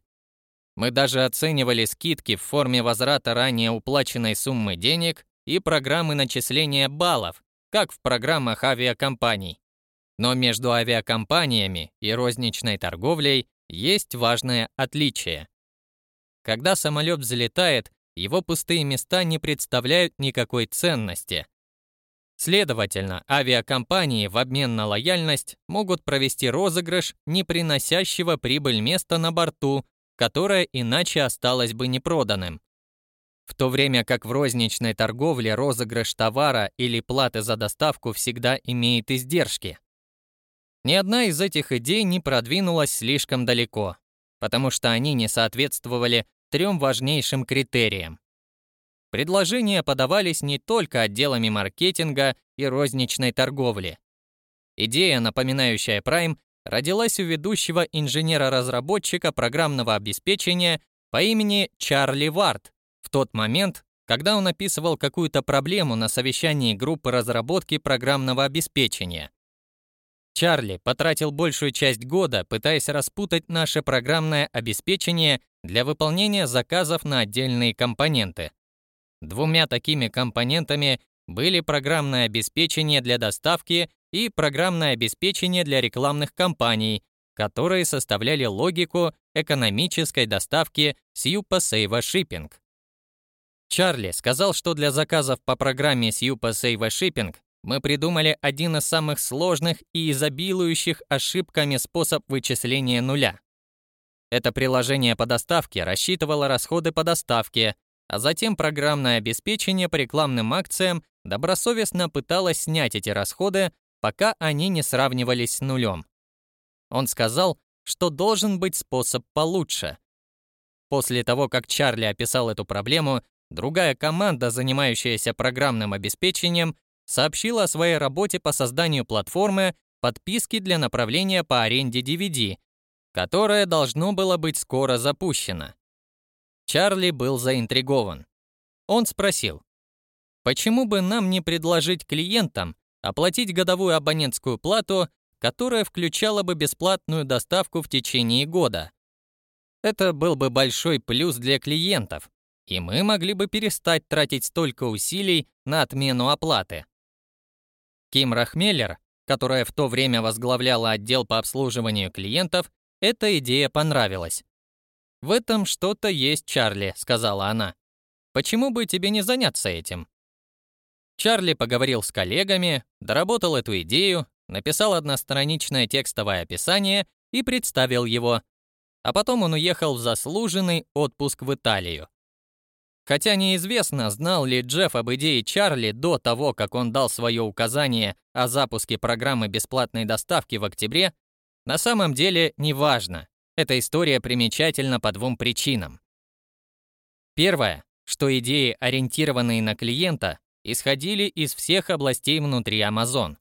Мы даже оценивали скидки в форме возврата ранее уплаченной суммы денег и программы начисления баллов, как в программах авиакомпаний. Но между авиакомпаниями и розничной торговлей есть важное отличие. Когда самолет взлетает, его пустые места не представляют никакой ценности. Следовательно, авиакомпании в обмен на лояльность могут провести розыгрыш не приносящего прибыль места на борту, которое иначе осталось бы непроданным. В то время как в розничной торговле розыгрыш товара или платы за доставку всегда имеет издержки. Ни одна из этих идей не продвинулась слишком далеко, потому что они не соответствовали трем важнейшим критериям. Предложения подавались не только отделами маркетинга и розничной торговли. Идея, напоминающая Prime, родилась у ведущего инженера-разработчика программного обеспечения по имени Чарли Варт в тот момент, когда он описывал какую-то проблему на совещании группы разработки программного обеспечения. Чарли потратил большую часть года, пытаясь распутать наше программное обеспечение для выполнения заказов на отдельные компоненты. Двумя такими компонентами были программное обеспечение для доставки и программное обеспечение для рекламных кампаний, которые составляли логику экономической доставки Сьюпа Сейва Shipping. Чарли сказал, что для заказов по программе Сьюпа Сейва Shipping мы придумали один из самых сложных и изобилующих ошибками способ вычисления нуля. Это приложение по доставке рассчитывало расходы по доставке, а затем программное обеспечение по рекламным акциям добросовестно пыталось снять эти расходы, пока они не сравнивались с нулем. Он сказал, что должен быть способ получше. После того, как Чарли описал эту проблему, другая команда, занимающаяся программным обеспечением, сообщила о своей работе по созданию платформы подписки для направления по аренде DVD, которая должно было быть скоро запущена. Чарли был заинтригован. Он спросил, почему бы нам не предложить клиентам оплатить годовую абонентскую плату, которая включала бы бесплатную доставку в течение года. Это был бы большой плюс для клиентов, и мы могли бы перестать тратить столько усилий на отмену оплаты. Ким Рахмеллер, которая в то время возглавляла отдел по обслуживанию клиентов, эта идея понравилась. «В этом что-то есть, Чарли», — сказала она. «Почему бы тебе не заняться этим?» Чарли поговорил с коллегами, доработал эту идею, написал одностраничное текстовое описание и представил его. А потом он уехал в заслуженный отпуск в Италию. Хотя неизвестно, знал ли Джефф об идее Чарли до того, как он дал свое указание о запуске программы бесплатной доставки в октябре, на самом деле неважно. Эта история примечательна по двум причинам. Первое, что идеи, ориентированные на клиента, исходили из всех областей внутри Amazon.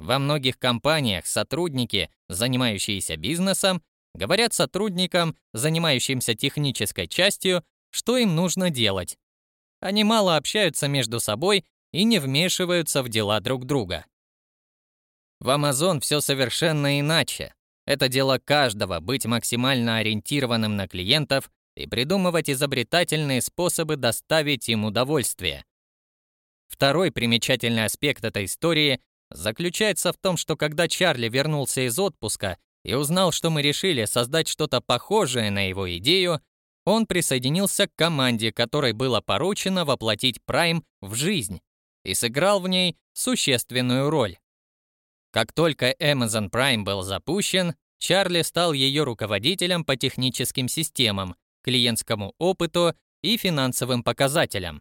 Во многих компаниях сотрудники, занимающиеся бизнесом, говорят сотрудникам, занимающимся технической частью, что им нужно делать. Они мало общаются между собой и не вмешиваются в дела друг друга. В Amazon все совершенно иначе. Это дело каждого быть максимально ориентированным на клиентов и придумывать изобретательные способы доставить им удовольствие. Второй примечательный аспект этой истории заключается в том, что когда Чарли вернулся из отпуска и узнал, что мы решили создать что-то похожее на его идею, он присоединился к команде, которой было поручено воплотить Prime в жизнь, и сыграл в ней существенную роль. Как только Amazon Prime был запущен, Чарли стал ее руководителем по техническим системам, клиентскому опыту и финансовым показателям.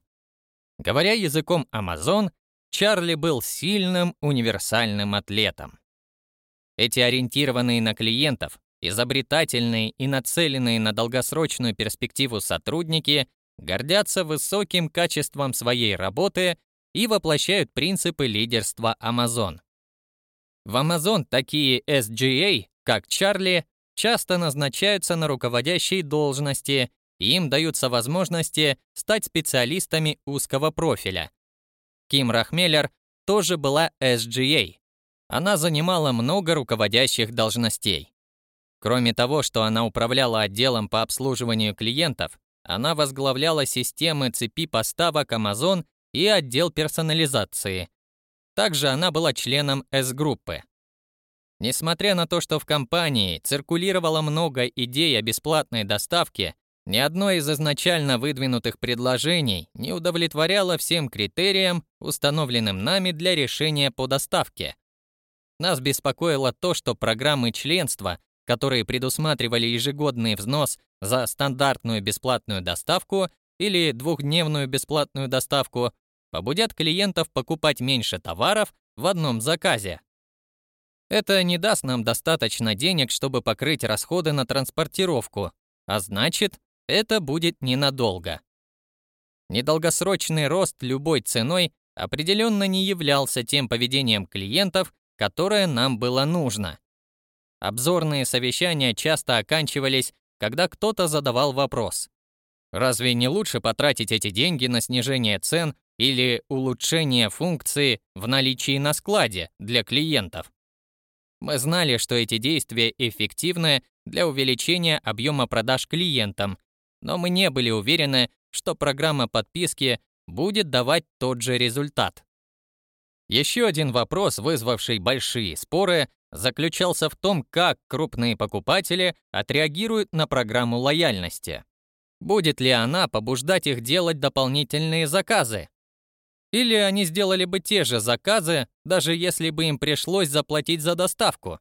Говоря языком Amazon, Чарли был сильным универсальным атлетом. Эти ориентированные на клиентов, изобретательные и нацеленные на долгосрочную перспективу сотрудники гордятся высоким качеством своей работы и воплощают принципы лидерства Amazon. В Amazon такие SGA, как Чарли, часто назначаются на руководящие должности, и им даются возможности стать специалистами узкого профиля. Ким Рахмеллер тоже была SGA. Она занимала много руководящих должностей. Кроме того, что она управляла отделом по обслуживанию клиентов, она возглавляла системы цепи поставок Amazon и отдел персонализации. Также она была членом S-группы. Несмотря на то, что в компании циркулировало много идей о бесплатной доставке, ни одно из изначально выдвинутых предложений не удовлетворяло всем критериям, установленным нами для решения по доставке. Нас беспокоило то, что программы членства, которые предусматривали ежегодный взнос за стандартную бесплатную доставку или двухдневную бесплатную доставку, побудят клиентов покупать меньше товаров в одном заказе. Это не даст нам достаточно денег, чтобы покрыть расходы на транспортировку, а значит, это будет ненадолго. Недолгосрочный рост любой ценой определенно не являлся тем поведением клиентов, которое нам было нужно. Обзорные совещания часто оканчивались, когда кто-то задавал вопрос. Разве не лучше потратить эти деньги на снижение цен или улучшение функции в наличии на складе для клиентов? Мы знали, что эти действия эффективны для увеличения объема продаж клиентам, но мы не были уверены, что программа подписки будет давать тот же результат. Еще один вопрос, вызвавший большие споры, заключался в том, как крупные покупатели отреагируют на программу лояльности. Будет ли она побуждать их делать дополнительные заказы? Или они сделали бы те же заказы, даже если бы им пришлось заплатить за доставку.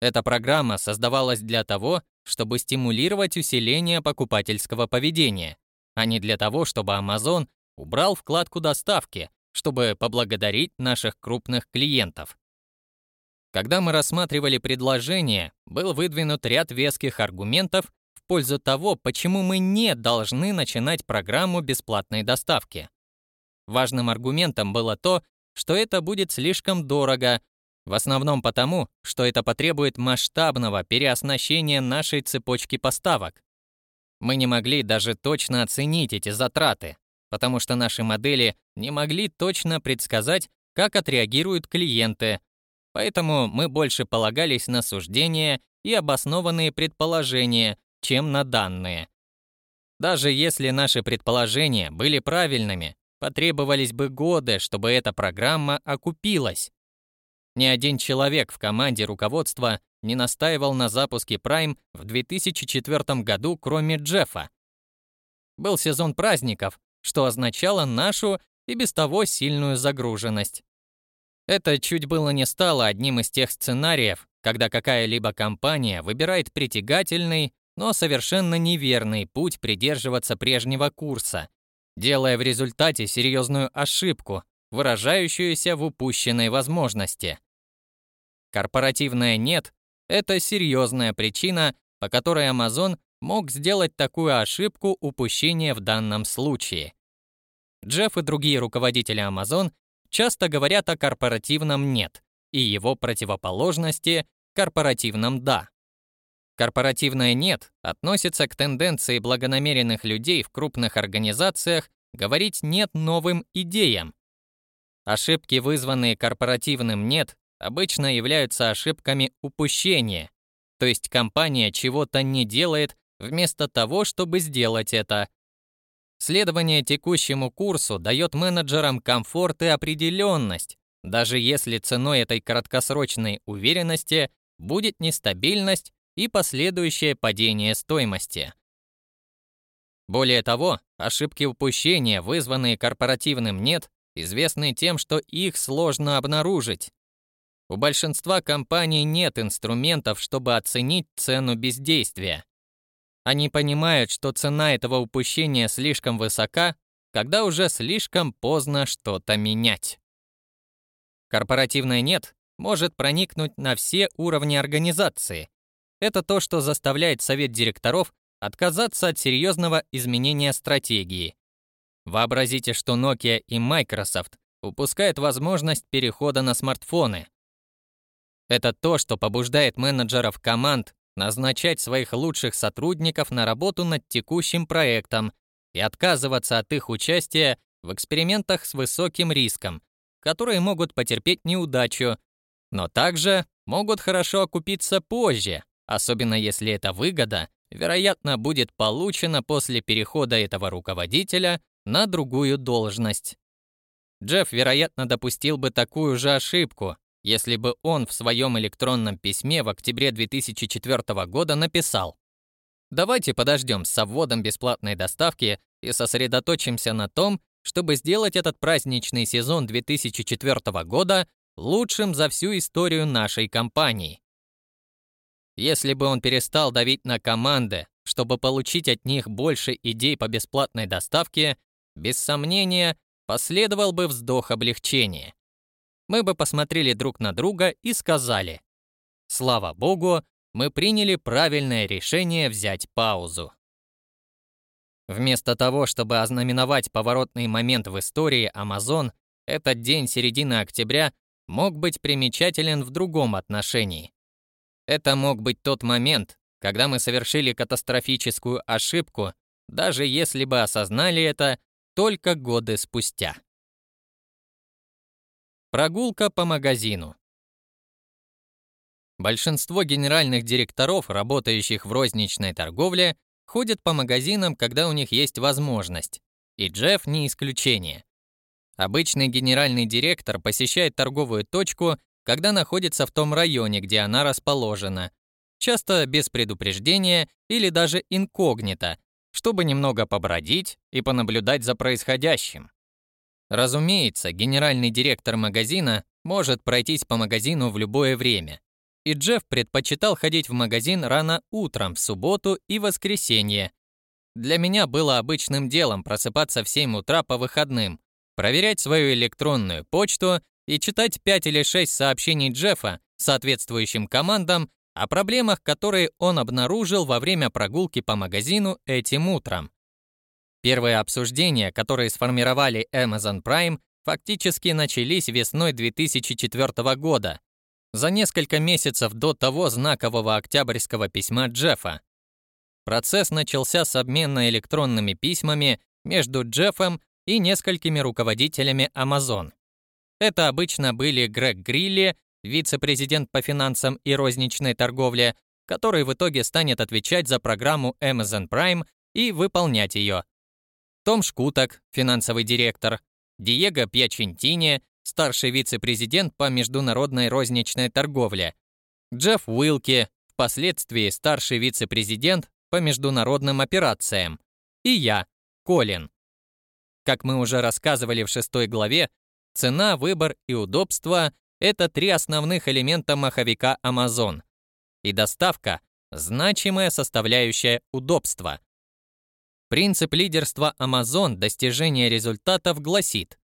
Эта программа создавалась для того, чтобы стимулировать усиление покупательского поведения, а не для того, чтобы Amazon убрал вкладку доставки, чтобы поблагодарить наших крупных клиентов. Когда мы рассматривали предложение, был выдвинут ряд веских аргументов в пользу того, почему мы не должны начинать программу бесплатной доставки. Важным аргументом было то, что это будет слишком дорого, в основном потому, что это потребует масштабного переоснащения нашей цепочки поставок. Мы не могли даже точно оценить эти затраты, потому что наши модели не могли точно предсказать, как отреагируют клиенты, поэтому мы больше полагались на суждения и обоснованные предположения, чем на данные. Даже если наши предположения были правильными, Потребовались бы годы, чтобы эта программа окупилась. Ни один человек в команде руководства не настаивал на запуске Prime в 2004 году, кроме Джеффа. Был сезон праздников, что означало нашу и без того сильную загруженность. Это чуть было не стало одним из тех сценариев, когда какая-либо компания выбирает притягательный, но совершенно неверный путь придерживаться прежнего курса делая в результате серьезную ошибку, выражающуюся в упущенной возможности. Корпоративное «нет» — это серьезная причина, по которой Amazon мог сделать такую ошибку упущения в данном случае. Джефф и другие руководители Amazon часто говорят о корпоративном «нет» и его противоположности — корпоративном «да». Корпоративное «нет» относится к тенденции благонамеренных людей в крупных организациях говорить «нет» новым идеям. Ошибки, вызванные корпоративным «нет», обычно являются ошибками упущения, то есть компания чего-то не делает вместо того, чтобы сделать это. Следование текущему курсу дает менеджерам комфорт и определенность, даже если ценой этой краткосрочной уверенности будет нестабильность и последующее падение стоимости. Более того, ошибки упущения, вызванные корпоративным «нет», известны тем, что их сложно обнаружить. У большинства компаний нет инструментов, чтобы оценить цену бездействия. Они понимают, что цена этого упущения слишком высока, когда уже слишком поздно что-то менять. Корпоративное «нет» может проникнуть на все уровни организации. Это то, что заставляет совет директоров отказаться от серьезного изменения стратегии. Вообразите, что Nokia и Microsoft упускают возможность перехода на смартфоны. Это то, что побуждает менеджеров команд назначать своих лучших сотрудников на работу над текущим проектом и отказываться от их участия в экспериментах с высоким риском, которые могут потерпеть неудачу, но также могут хорошо окупиться позже, особенно если эта выгода, вероятно, будет получена после перехода этого руководителя на другую должность. Джефф, вероятно, допустил бы такую же ошибку, если бы он в своем электронном письме в октябре 2004 года написал «Давайте подождем с вводом бесплатной доставки и сосредоточимся на том, чтобы сделать этот праздничный сезон 2004 года лучшим за всю историю нашей компании». Если бы он перестал давить на команды, чтобы получить от них больше идей по бесплатной доставке, без сомнения, последовал бы вздох облегчения мы бы посмотрели друг на друга и сказали «Слава Богу, мы приняли правильное решение взять паузу». Вместо того, чтобы ознаменовать поворотный момент в истории Amazon, этот день середины октября мог быть примечателен в другом отношении. Это мог быть тот момент, когда мы совершили катастрофическую ошибку, даже если бы осознали это только годы спустя. Прогулка по магазину. Большинство генеральных директоров, работающих в розничной торговле, ходят по магазинам, когда у них есть возможность. И Джефф не исключение. Обычный генеральный директор посещает торговую точку, когда находится в том районе, где она расположена, часто без предупреждения или инкогнито, инкогнито, чтобы немного побродить и понаблюдать за происходящим. Разумеется, генеральный директор магазина может пройтись по магазину в любое время. И Джефф предпочитал ходить в магазин рано утром в субботу и воскресенье. Для меня было обычным делом просыпаться в 7 утра по выходным, проверять свою электронную почту и читать 5 или 6 сообщений Джеффа соответствующим командам о проблемах, которые он обнаружил во время прогулки по магазину этим утром. Первые обсуждения, которые сформировали Amazon Prime, фактически начались весной 2004 года, за несколько месяцев до того знакового октябрьского письма Джеффа. Процесс начался с обмена электронными письмами между Джеффом и несколькими руководителями Amazon. Это обычно были Грег Грилли, вице-президент по финансам и розничной торговле, который в итоге станет отвечать за программу Amazon Prime и выполнять ее, том Шкуток, финансовый директор, Диего Пьячентини, старший вице-президент по международной розничной торговле, Джефф Уилки, впоследствии старший вице-президент по международным операциям, и я, Колин. Как мы уже рассказывали в шестой главе, цена, выбор и удобство — это три основных элемента маховика Amazon. И доставка — значимая составляющая удобства — Принцип лидерства Amazon достижения результатов гласит,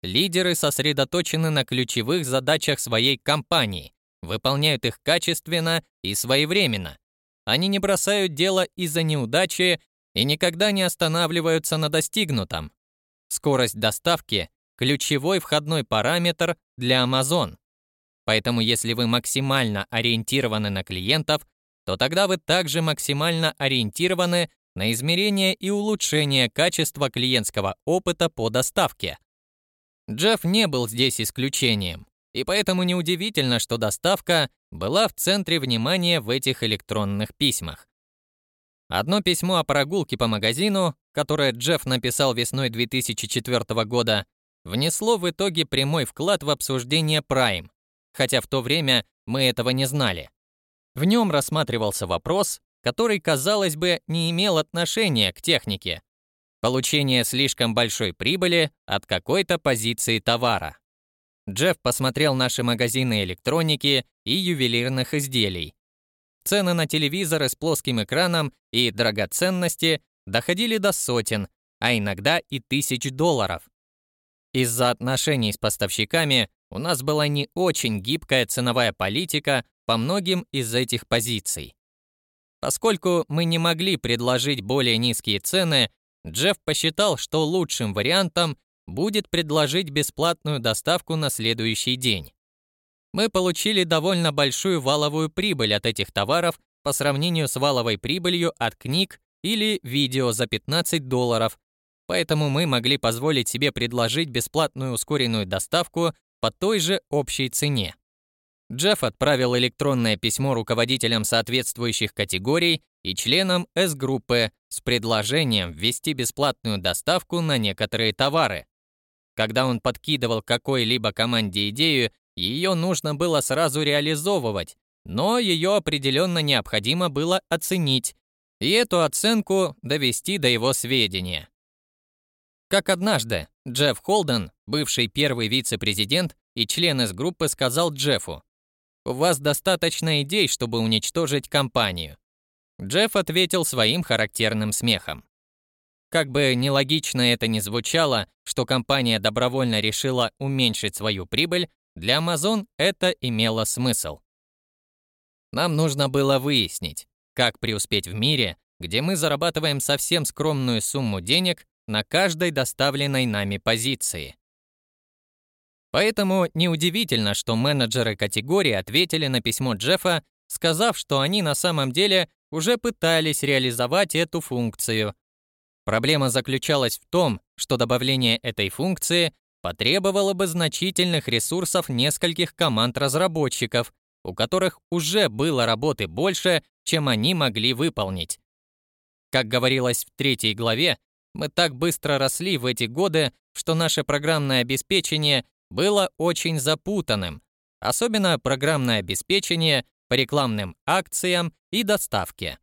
лидеры сосредоточены на ключевых задачах своей компании, выполняют их качественно и своевременно. Они не бросают дело из-за неудачи и никогда не останавливаются на достигнутом. Скорость доставки – ключевой входной параметр для Amazon. Поэтому если вы максимально ориентированы на клиентов, то тогда вы также максимально ориентированы на измерение и улучшение качества клиентского опыта по доставке. Джефф не был здесь исключением, и поэтому неудивительно, что доставка была в центре внимания в этих электронных письмах. Одно письмо о прогулке по магазину, которое Джефф написал весной 2004 года, внесло в итоге прямой вклад в обсуждение Prime, хотя в то время мы этого не знали. В нем рассматривался вопрос который, казалось бы, не имел отношения к технике, получение слишком большой прибыли от какой-то позиции товара. Джефф посмотрел наши магазины электроники и ювелирных изделий. Цены на телевизоры с плоским экраном и драгоценности доходили до сотен, а иногда и тысяч долларов. Из-за отношений с поставщиками у нас была не очень гибкая ценовая политика по многим из этих позиций. Поскольку мы не могли предложить более низкие цены, Джефф посчитал, что лучшим вариантом будет предложить бесплатную доставку на следующий день. Мы получили довольно большую валовую прибыль от этих товаров по сравнению с валовой прибылью от книг или видео за 15 долларов, поэтому мы могли позволить себе предложить бесплатную ускоренную доставку по той же общей цене. Джефф отправил электронное письмо руководителям соответствующих категорий и членам С-группы с предложением ввести бесплатную доставку на некоторые товары. Когда он подкидывал какой-либо команде идею, ее нужно было сразу реализовывать, но ее определенно необходимо было оценить, и эту оценку довести до его сведения. Как однажды Джефф Холден, бывший первый вице-президент и член из группы, сказал Джеффу, «У вас достаточно идей, чтобы уничтожить компанию». Джефф ответил своим характерным смехом. Как бы нелогично это ни звучало, что компания добровольно решила уменьшить свою прибыль, для Amazon это имело смысл. Нам нужно было выяснить, как преуспеть в мире, где мы зарабатываем совсем скромную сумму денег на каждой доставленной нами позиции. Поэтому неудивительно, что менеджеры категории ответили на письмо Джеффа, сказав, что они на самом деле уже пытались реализовать эту функцию. Проблема заключалась в том, что добавление этой функции потребовало бы значительных ресурсов нескольких команд разработчиков, у которых уже было работы больше, чем они могли выполнить. Как говорилось в третьей главе, мы так быстро росли в эти годы, что наше программное обеспечение было очень запутанным, особенно программное обеспечение по рекламным акциям и доставке.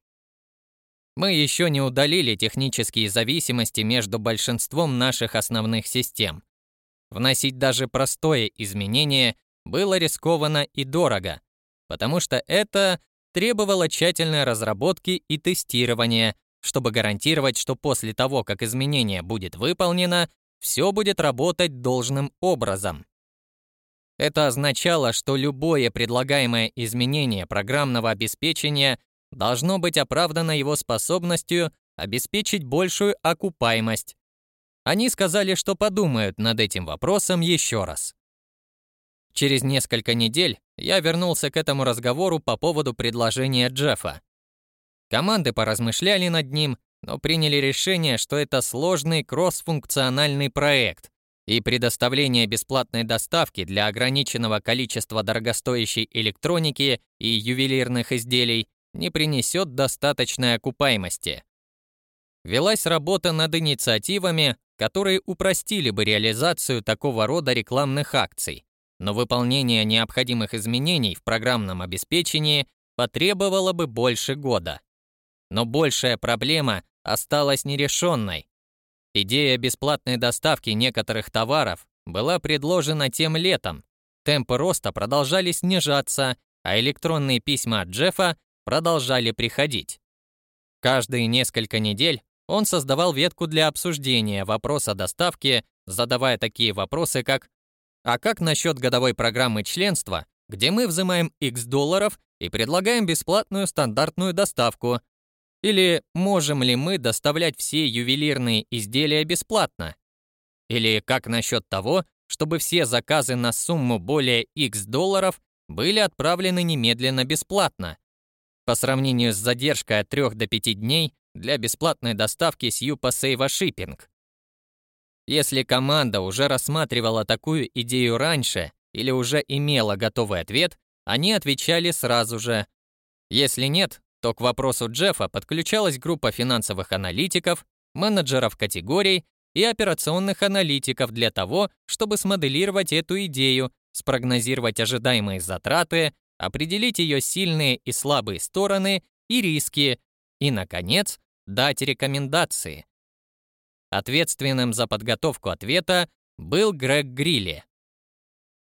Мы еще не удалили технические зависимости между большинством наших основных систем. Вносить даже простое изменение было рискованно и дорого, потому что это требовало тщательной разработки и тестирования, чтобы гарантировать, что после того, как изменение будет выполнено, все будет работать должным образом. Это означало, что любое предлагаемое изменение программного обеспечения должно быть оправдано его способностью обеспечить большую окупаемость. Они сказали, что подумают над этим вопросом еще раз. Через несколько недель я вернулся к этому разговору по поводу предложения Джеффа. Команды поразмышляли над ним, но приняли решение, что это сложный кроссфункциональный проект, и предоставление бесплатной доставки для ограниченного количества дорогостоящей электроники и ювелирных изделий не принесет достаточной окупаемости. Велась работа над инициативами, которые упростили бы реализацию такого рода рекламных акций, но выполнение необходимых изменений в программном обеспечении потребовало бы больше года. Но большая проблема осталась нерешенной. Идея бесплатной доставки некоторых товаров была предложена тем летом. Темпы роста продолжали снижаться, а электронные письма от Джеффа продолжали приходить. Каждые несколько недель он создавал ветку для обсуждения вопроса доставки, задавая такие вопросы, как «А как насчет годовой программы членства, где мы взимаем X долларов и предлагаем бесплатную стандартную доставку, или можем ли мы доставлять все ювелирные изделия бесплатно? Или как насчет того, чтобы все заказы на сумму более X долларов были отправлены немедленно бесплатно? По сравнению с задержкой от 3 до 5 дней для бесплатной доставки с UPA Shipping. Если команда уже рассматривала такую идею раньше или уже имела готовый ответ, они отвечали сразу же. Если нет, то к вопросу Джеффа подключалась группа финансовых аналитиков, менеджеров категорий и операционных аналитиков для того, чтобы смоделировать эту идею, спрогнозировать ожидаемые затраты, определить ее сильные и слабые стороны и риски, и, наконец, дать рекомендации. Ответственным за подготовку ответа был Грег Грилли.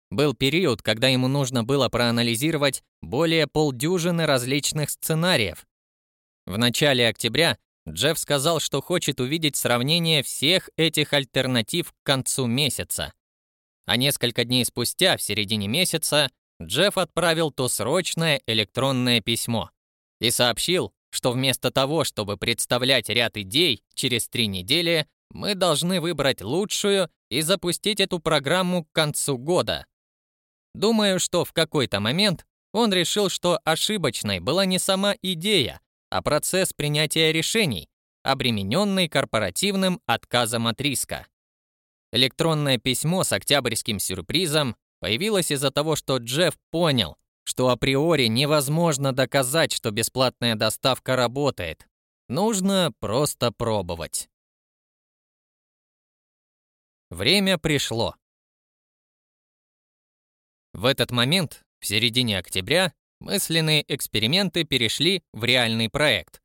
Был период, когда ему нужно было проанализировать более полдюжины различных сценариев. В начале октября Джефф сказал, что хочет увидеть сравнение всех этих альтернатив к концу месяца. А несколько дней спустя, в середине месяца, Джефф отправил то срочное электронное письмо и сообщил, что вместо того, чтобы представлять ряд идей через три недели, мы должны выбрать лучшую и запустить эту программу к концу года. Думаю, что в какой-то момент он решил, что ошибочной была не сама идея, а процесс принятия решений, обремененный корпоративным отказом от риска. Электронное письмо с октябрьским сюрпризом появилось из-за того, что Джефф понял, что априори невозможно доказать, что бесплатная доставка работает. Нужно просто пробовать. Время пришло. В этот момент, в середине октября, Мысленные эксперименты перешли в реальный проект.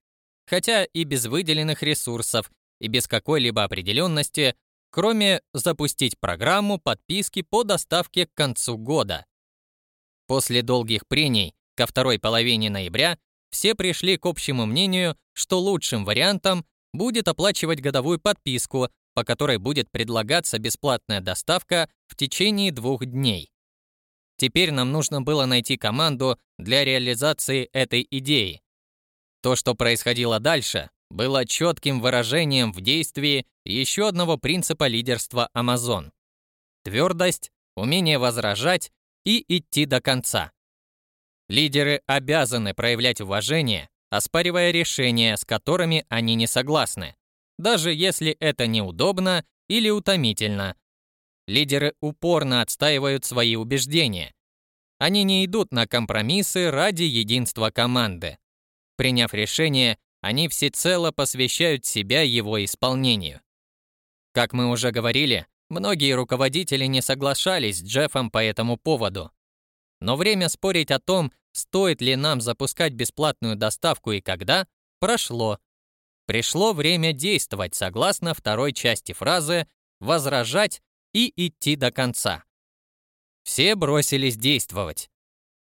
Хотя и без выделенных ресурсов, и без какой-либо определенности, кроме запустить программу подписки по доставке к концу года. После долгих прений ко второй половине ноября все пришли к общему мнению, что лучшим вариантом будет оплачивать годовую подписку, по которой будет предлагаться бесплатная доставка в течение двух дней. Теперь нам нужно было найти команду для реализации этой идеи. То, что происходило дальше, было четким выражением в действии еще одного принципа лидерства Amazon. Твердость, умение возражать и идти до конца. Лидеры обязаны проявлять уважение, оспаривая решения, с которыми они не согласны, даже если это неудобно или утомительно, Лидеры упорно отстаивают свои убеждения. Они не идут на компромиссы ради единства команды. Приняв решение, они всецело посвящают себя его исполнению. Как мы уже говорили, многие руководители не соглашались с Джеффом по этому поводу. Но время спорить о том, стоит ли нам запускать бесплатную доставку и когда, прошло. Пришло время действовать согласно второй части фразы «возражать и идти до конца. Все бросились действовать.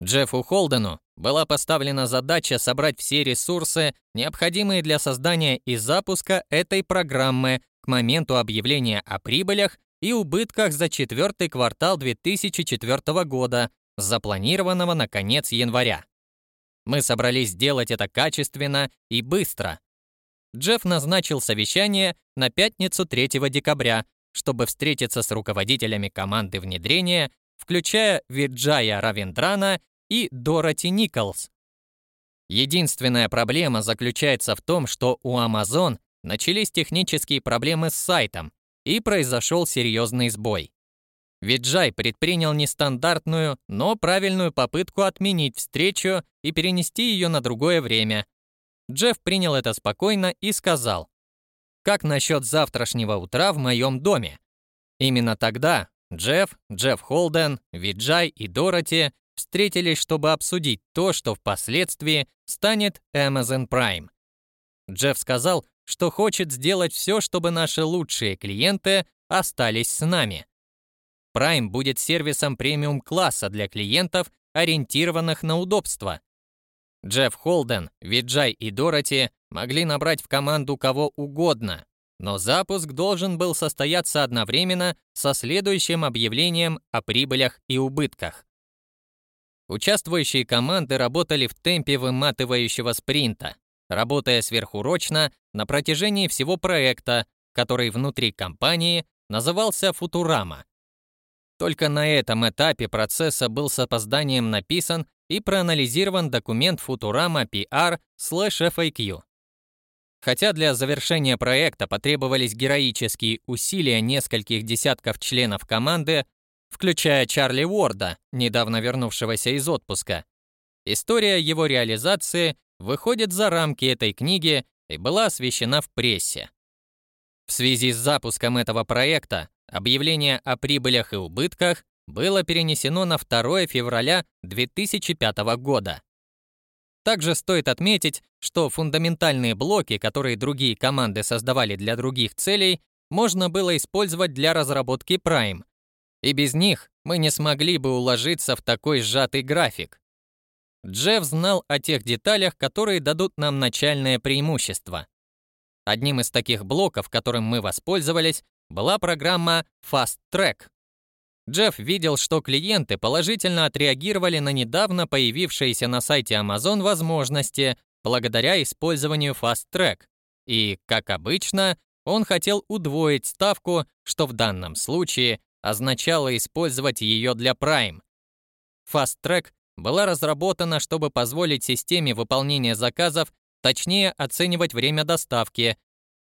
Джеффу Холдену была поставлена задача собрать все ресурсы, необходимые для создания и запуска этой программы к моменту объявления о прибылях и убытках за четвертый квартал 2004 года, запланированного на конец января. Мы собрались сделать это качественно и быстро. Джефф назначил совещание на пятницу 3 декабря, чтобы встретиться с руководителями команды внедрения, включая Виджая Равендрана и Дороти Николс. Единственная проблема заключается в том, что у Amazon начались технические проблемы с сайтом и произошел серьезный сбой. Виджай предпринял нестандартную, но правильную попытку отменить встречу и перенести ее на другое время. Джефф принял это спокойно и сказал, как насчет завтрашнего утра в моем доме? Именно тогда Джефф, Джефф Холден, Виджай и Дороти встретились, чтобы обсудить то, что впоследствии станет Amazon Prime. Джефф сказал, что хочет сделать все, чтобы наши лучшие клиенты остались с нами. Prime будет сервисом премиум-класса для клиентов, ориентированных на удобство. Джефф Холден, Виджай и Дороти могли набрать в команду кого угодно, но запуск должен был состояться одновременно со следующим объявлением о прибылях и убытках. Участвующие команды работали в темпе выматывающего спринта, работая сверхурочно на протяжении всего проекта, который внутри компании назывался «Футурама». Только на этом этапе процесса был с опозданием написан и проанализирован документ Futurama PR/FAQ. Хотя для завершения проекта потребовались героические усилия нескольких десятков членов команды, включая Чарли Уорда, недавно вернувшегося из отпуска, история его реализации выходит за рамки этой книги и была освещена в прессе. В связи с запуском этого проекта объявление о прибылях и убытках было перенесено на 2 февраля 2005 года. Также стоит отметить, что фундаментальные блоки, которые другие команды создавали для других целей, можно было использовать для разработки Prime. И без них мы не смогли бы уложиться в такой сжатый график. Джефф знал о тех деталях, которые дадут нам начальное преимущество. Одним из таких блоков, которым мы воспользовались, была программа Fast Track. Джефф видел, что клиенты положительно отреагировали на недавно появившиеся на сайте Amazon возможности благодаря использованию Fast Track. И, как обычно, он хотел удвоить ставку, что в данном случае означало использовать ее для Prime. Fast Track была разработана, чтобы позволить системе выполнения заказов точнее оценивать время доставки.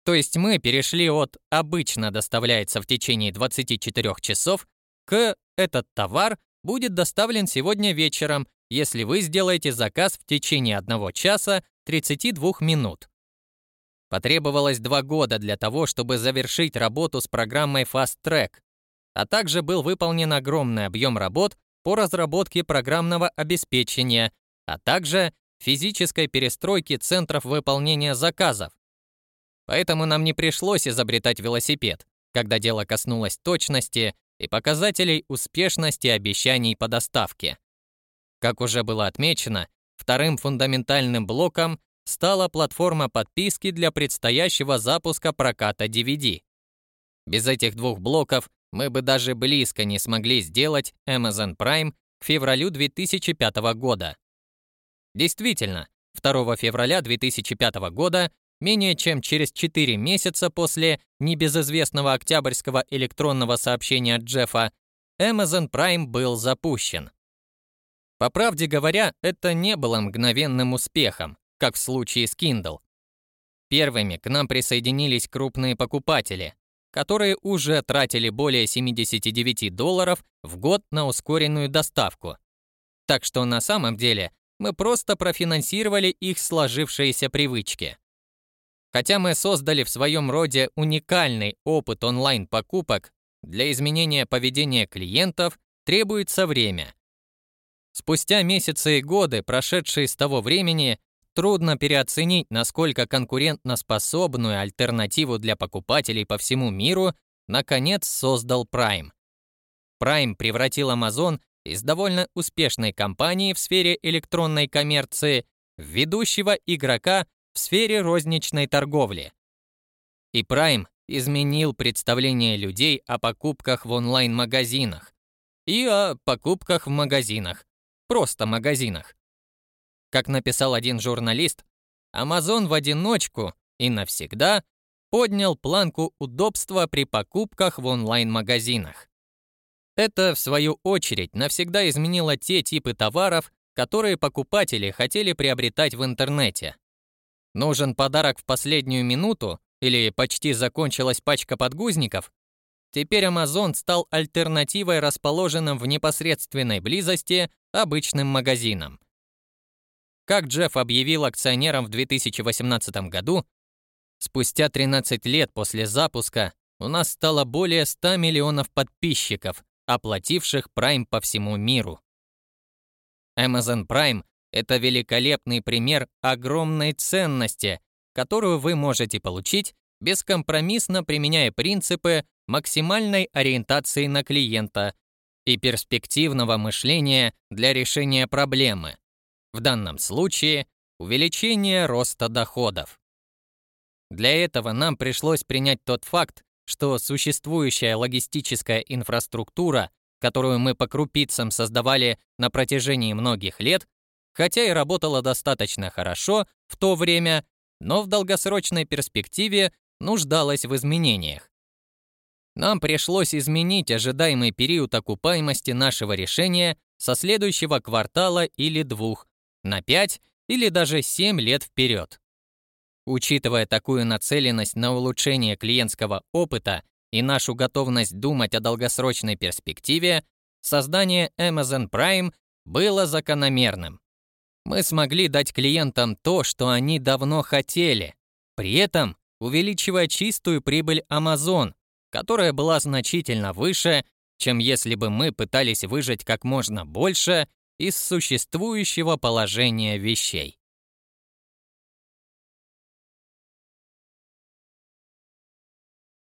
То есть мы перешли от «обычно доставляется в течение 24 часов» к «этот товар будет доставлен сегодня вечером, если вы сделаете заказ в течение 1 часа 32 минут». Потребовалось два года для того, чтобы завершить работу с программой Fast Track, а также был выполнен огромный объем работ по разработке программного обеспечения, а также физической перестройки центров выполнения заказов. Поэтому нам не пришлось изобретать велосипед, когда дело коснулось точности и показателей успешности обещаний по доставке. Как уже было отмечено, вторым фундаментальным блоком стала платформа подписки для предстоящего запуска проката DVD. Без этих двух блоков мы бы даже близко не смогли сделать Amazon Prime к февралю 2005 года. Действительно, 2 февраля 2005 года, менее чем через 4 месяца после небезызвестного октябрьского электронного сообщения Джеффа, Amazon Prime был запущен. По правде говоря, это не было мгновенным успехом, как в случае с Kindle. Первыми к нам присоединились крупные покупатели, которые уже тратили более 79 долларов в год на ускоренную доставку. Так что на самом деле мы просто профинансировали их сложившиеся привычки. Хотя мы создали в своем роде уникальный опыт онлайн-покупок, для изменения поведения клиентов требуется время. Спустя месяцы и годы, прошедшие с того времени, трудно переоценить, насколько конкурентноспособную альтернативу для покупателей по всему миру наконец создал Prime. Prime превратил Amazon из довольно успешной компании в сфере электронной коммерции в ведущего игрока в сфере розничной торговли. И Prime изменил представление людей о покупках в онлайн-магазинах и о покупках в магазинах, просто магазинах. Как написал один журналист, Amazon в одиночку и навсегда поднял планку удобства при покупках в онлайн-магазинах. Это, в свою очередь, навсегда изменило те типы товаров, которые покупатели хотели приобретать в интернете. Нужен подарок в последнюю минуту или почти закончилась пачка подгузников? Теперь Amazon стал альтернативой расположенным в непосредственной близости обычным магазинам. Как Джефф объявил акционерам в 2018 году, спустя 13 лет после запуска у нас стало более 100 миллионов подписчиков, оплативших Prime по всему миру. Amazon Prime — это великолепный пример огромной ценности, которую вы можете получить, бескомпромиссно применяя принципы максимальной ориентации на клиента и перспективного мышления для решения проблемы. В данном случае увеличение роста доходов. Для этого нам пришлось принять тот факт, что существующая логистическая инфраструктура, которую мы по крупицам создавали на протяжении многих лет, хотя и работала достаточно хорошо в то время, но в долгосрочной перспективе нуждалась в изменениях. Нам пришлось изменить ожидаемый период окупаемости нашего решения со следующего квартала или двух на 5 или даже 7 лет вперед. Учитывая такую нацеленность на улучшение клиентского опыта и нашу готовность думать о долгосрочной перспективе, создание Amazon Prime было закономерным. Мы смогли дать клиентам то, что они давно хотели, при этом увеличивая чистую прибыль Amazon, которая была значительно выше, чем если бы мы пытались выжать как можно больше из существующего положения вещей.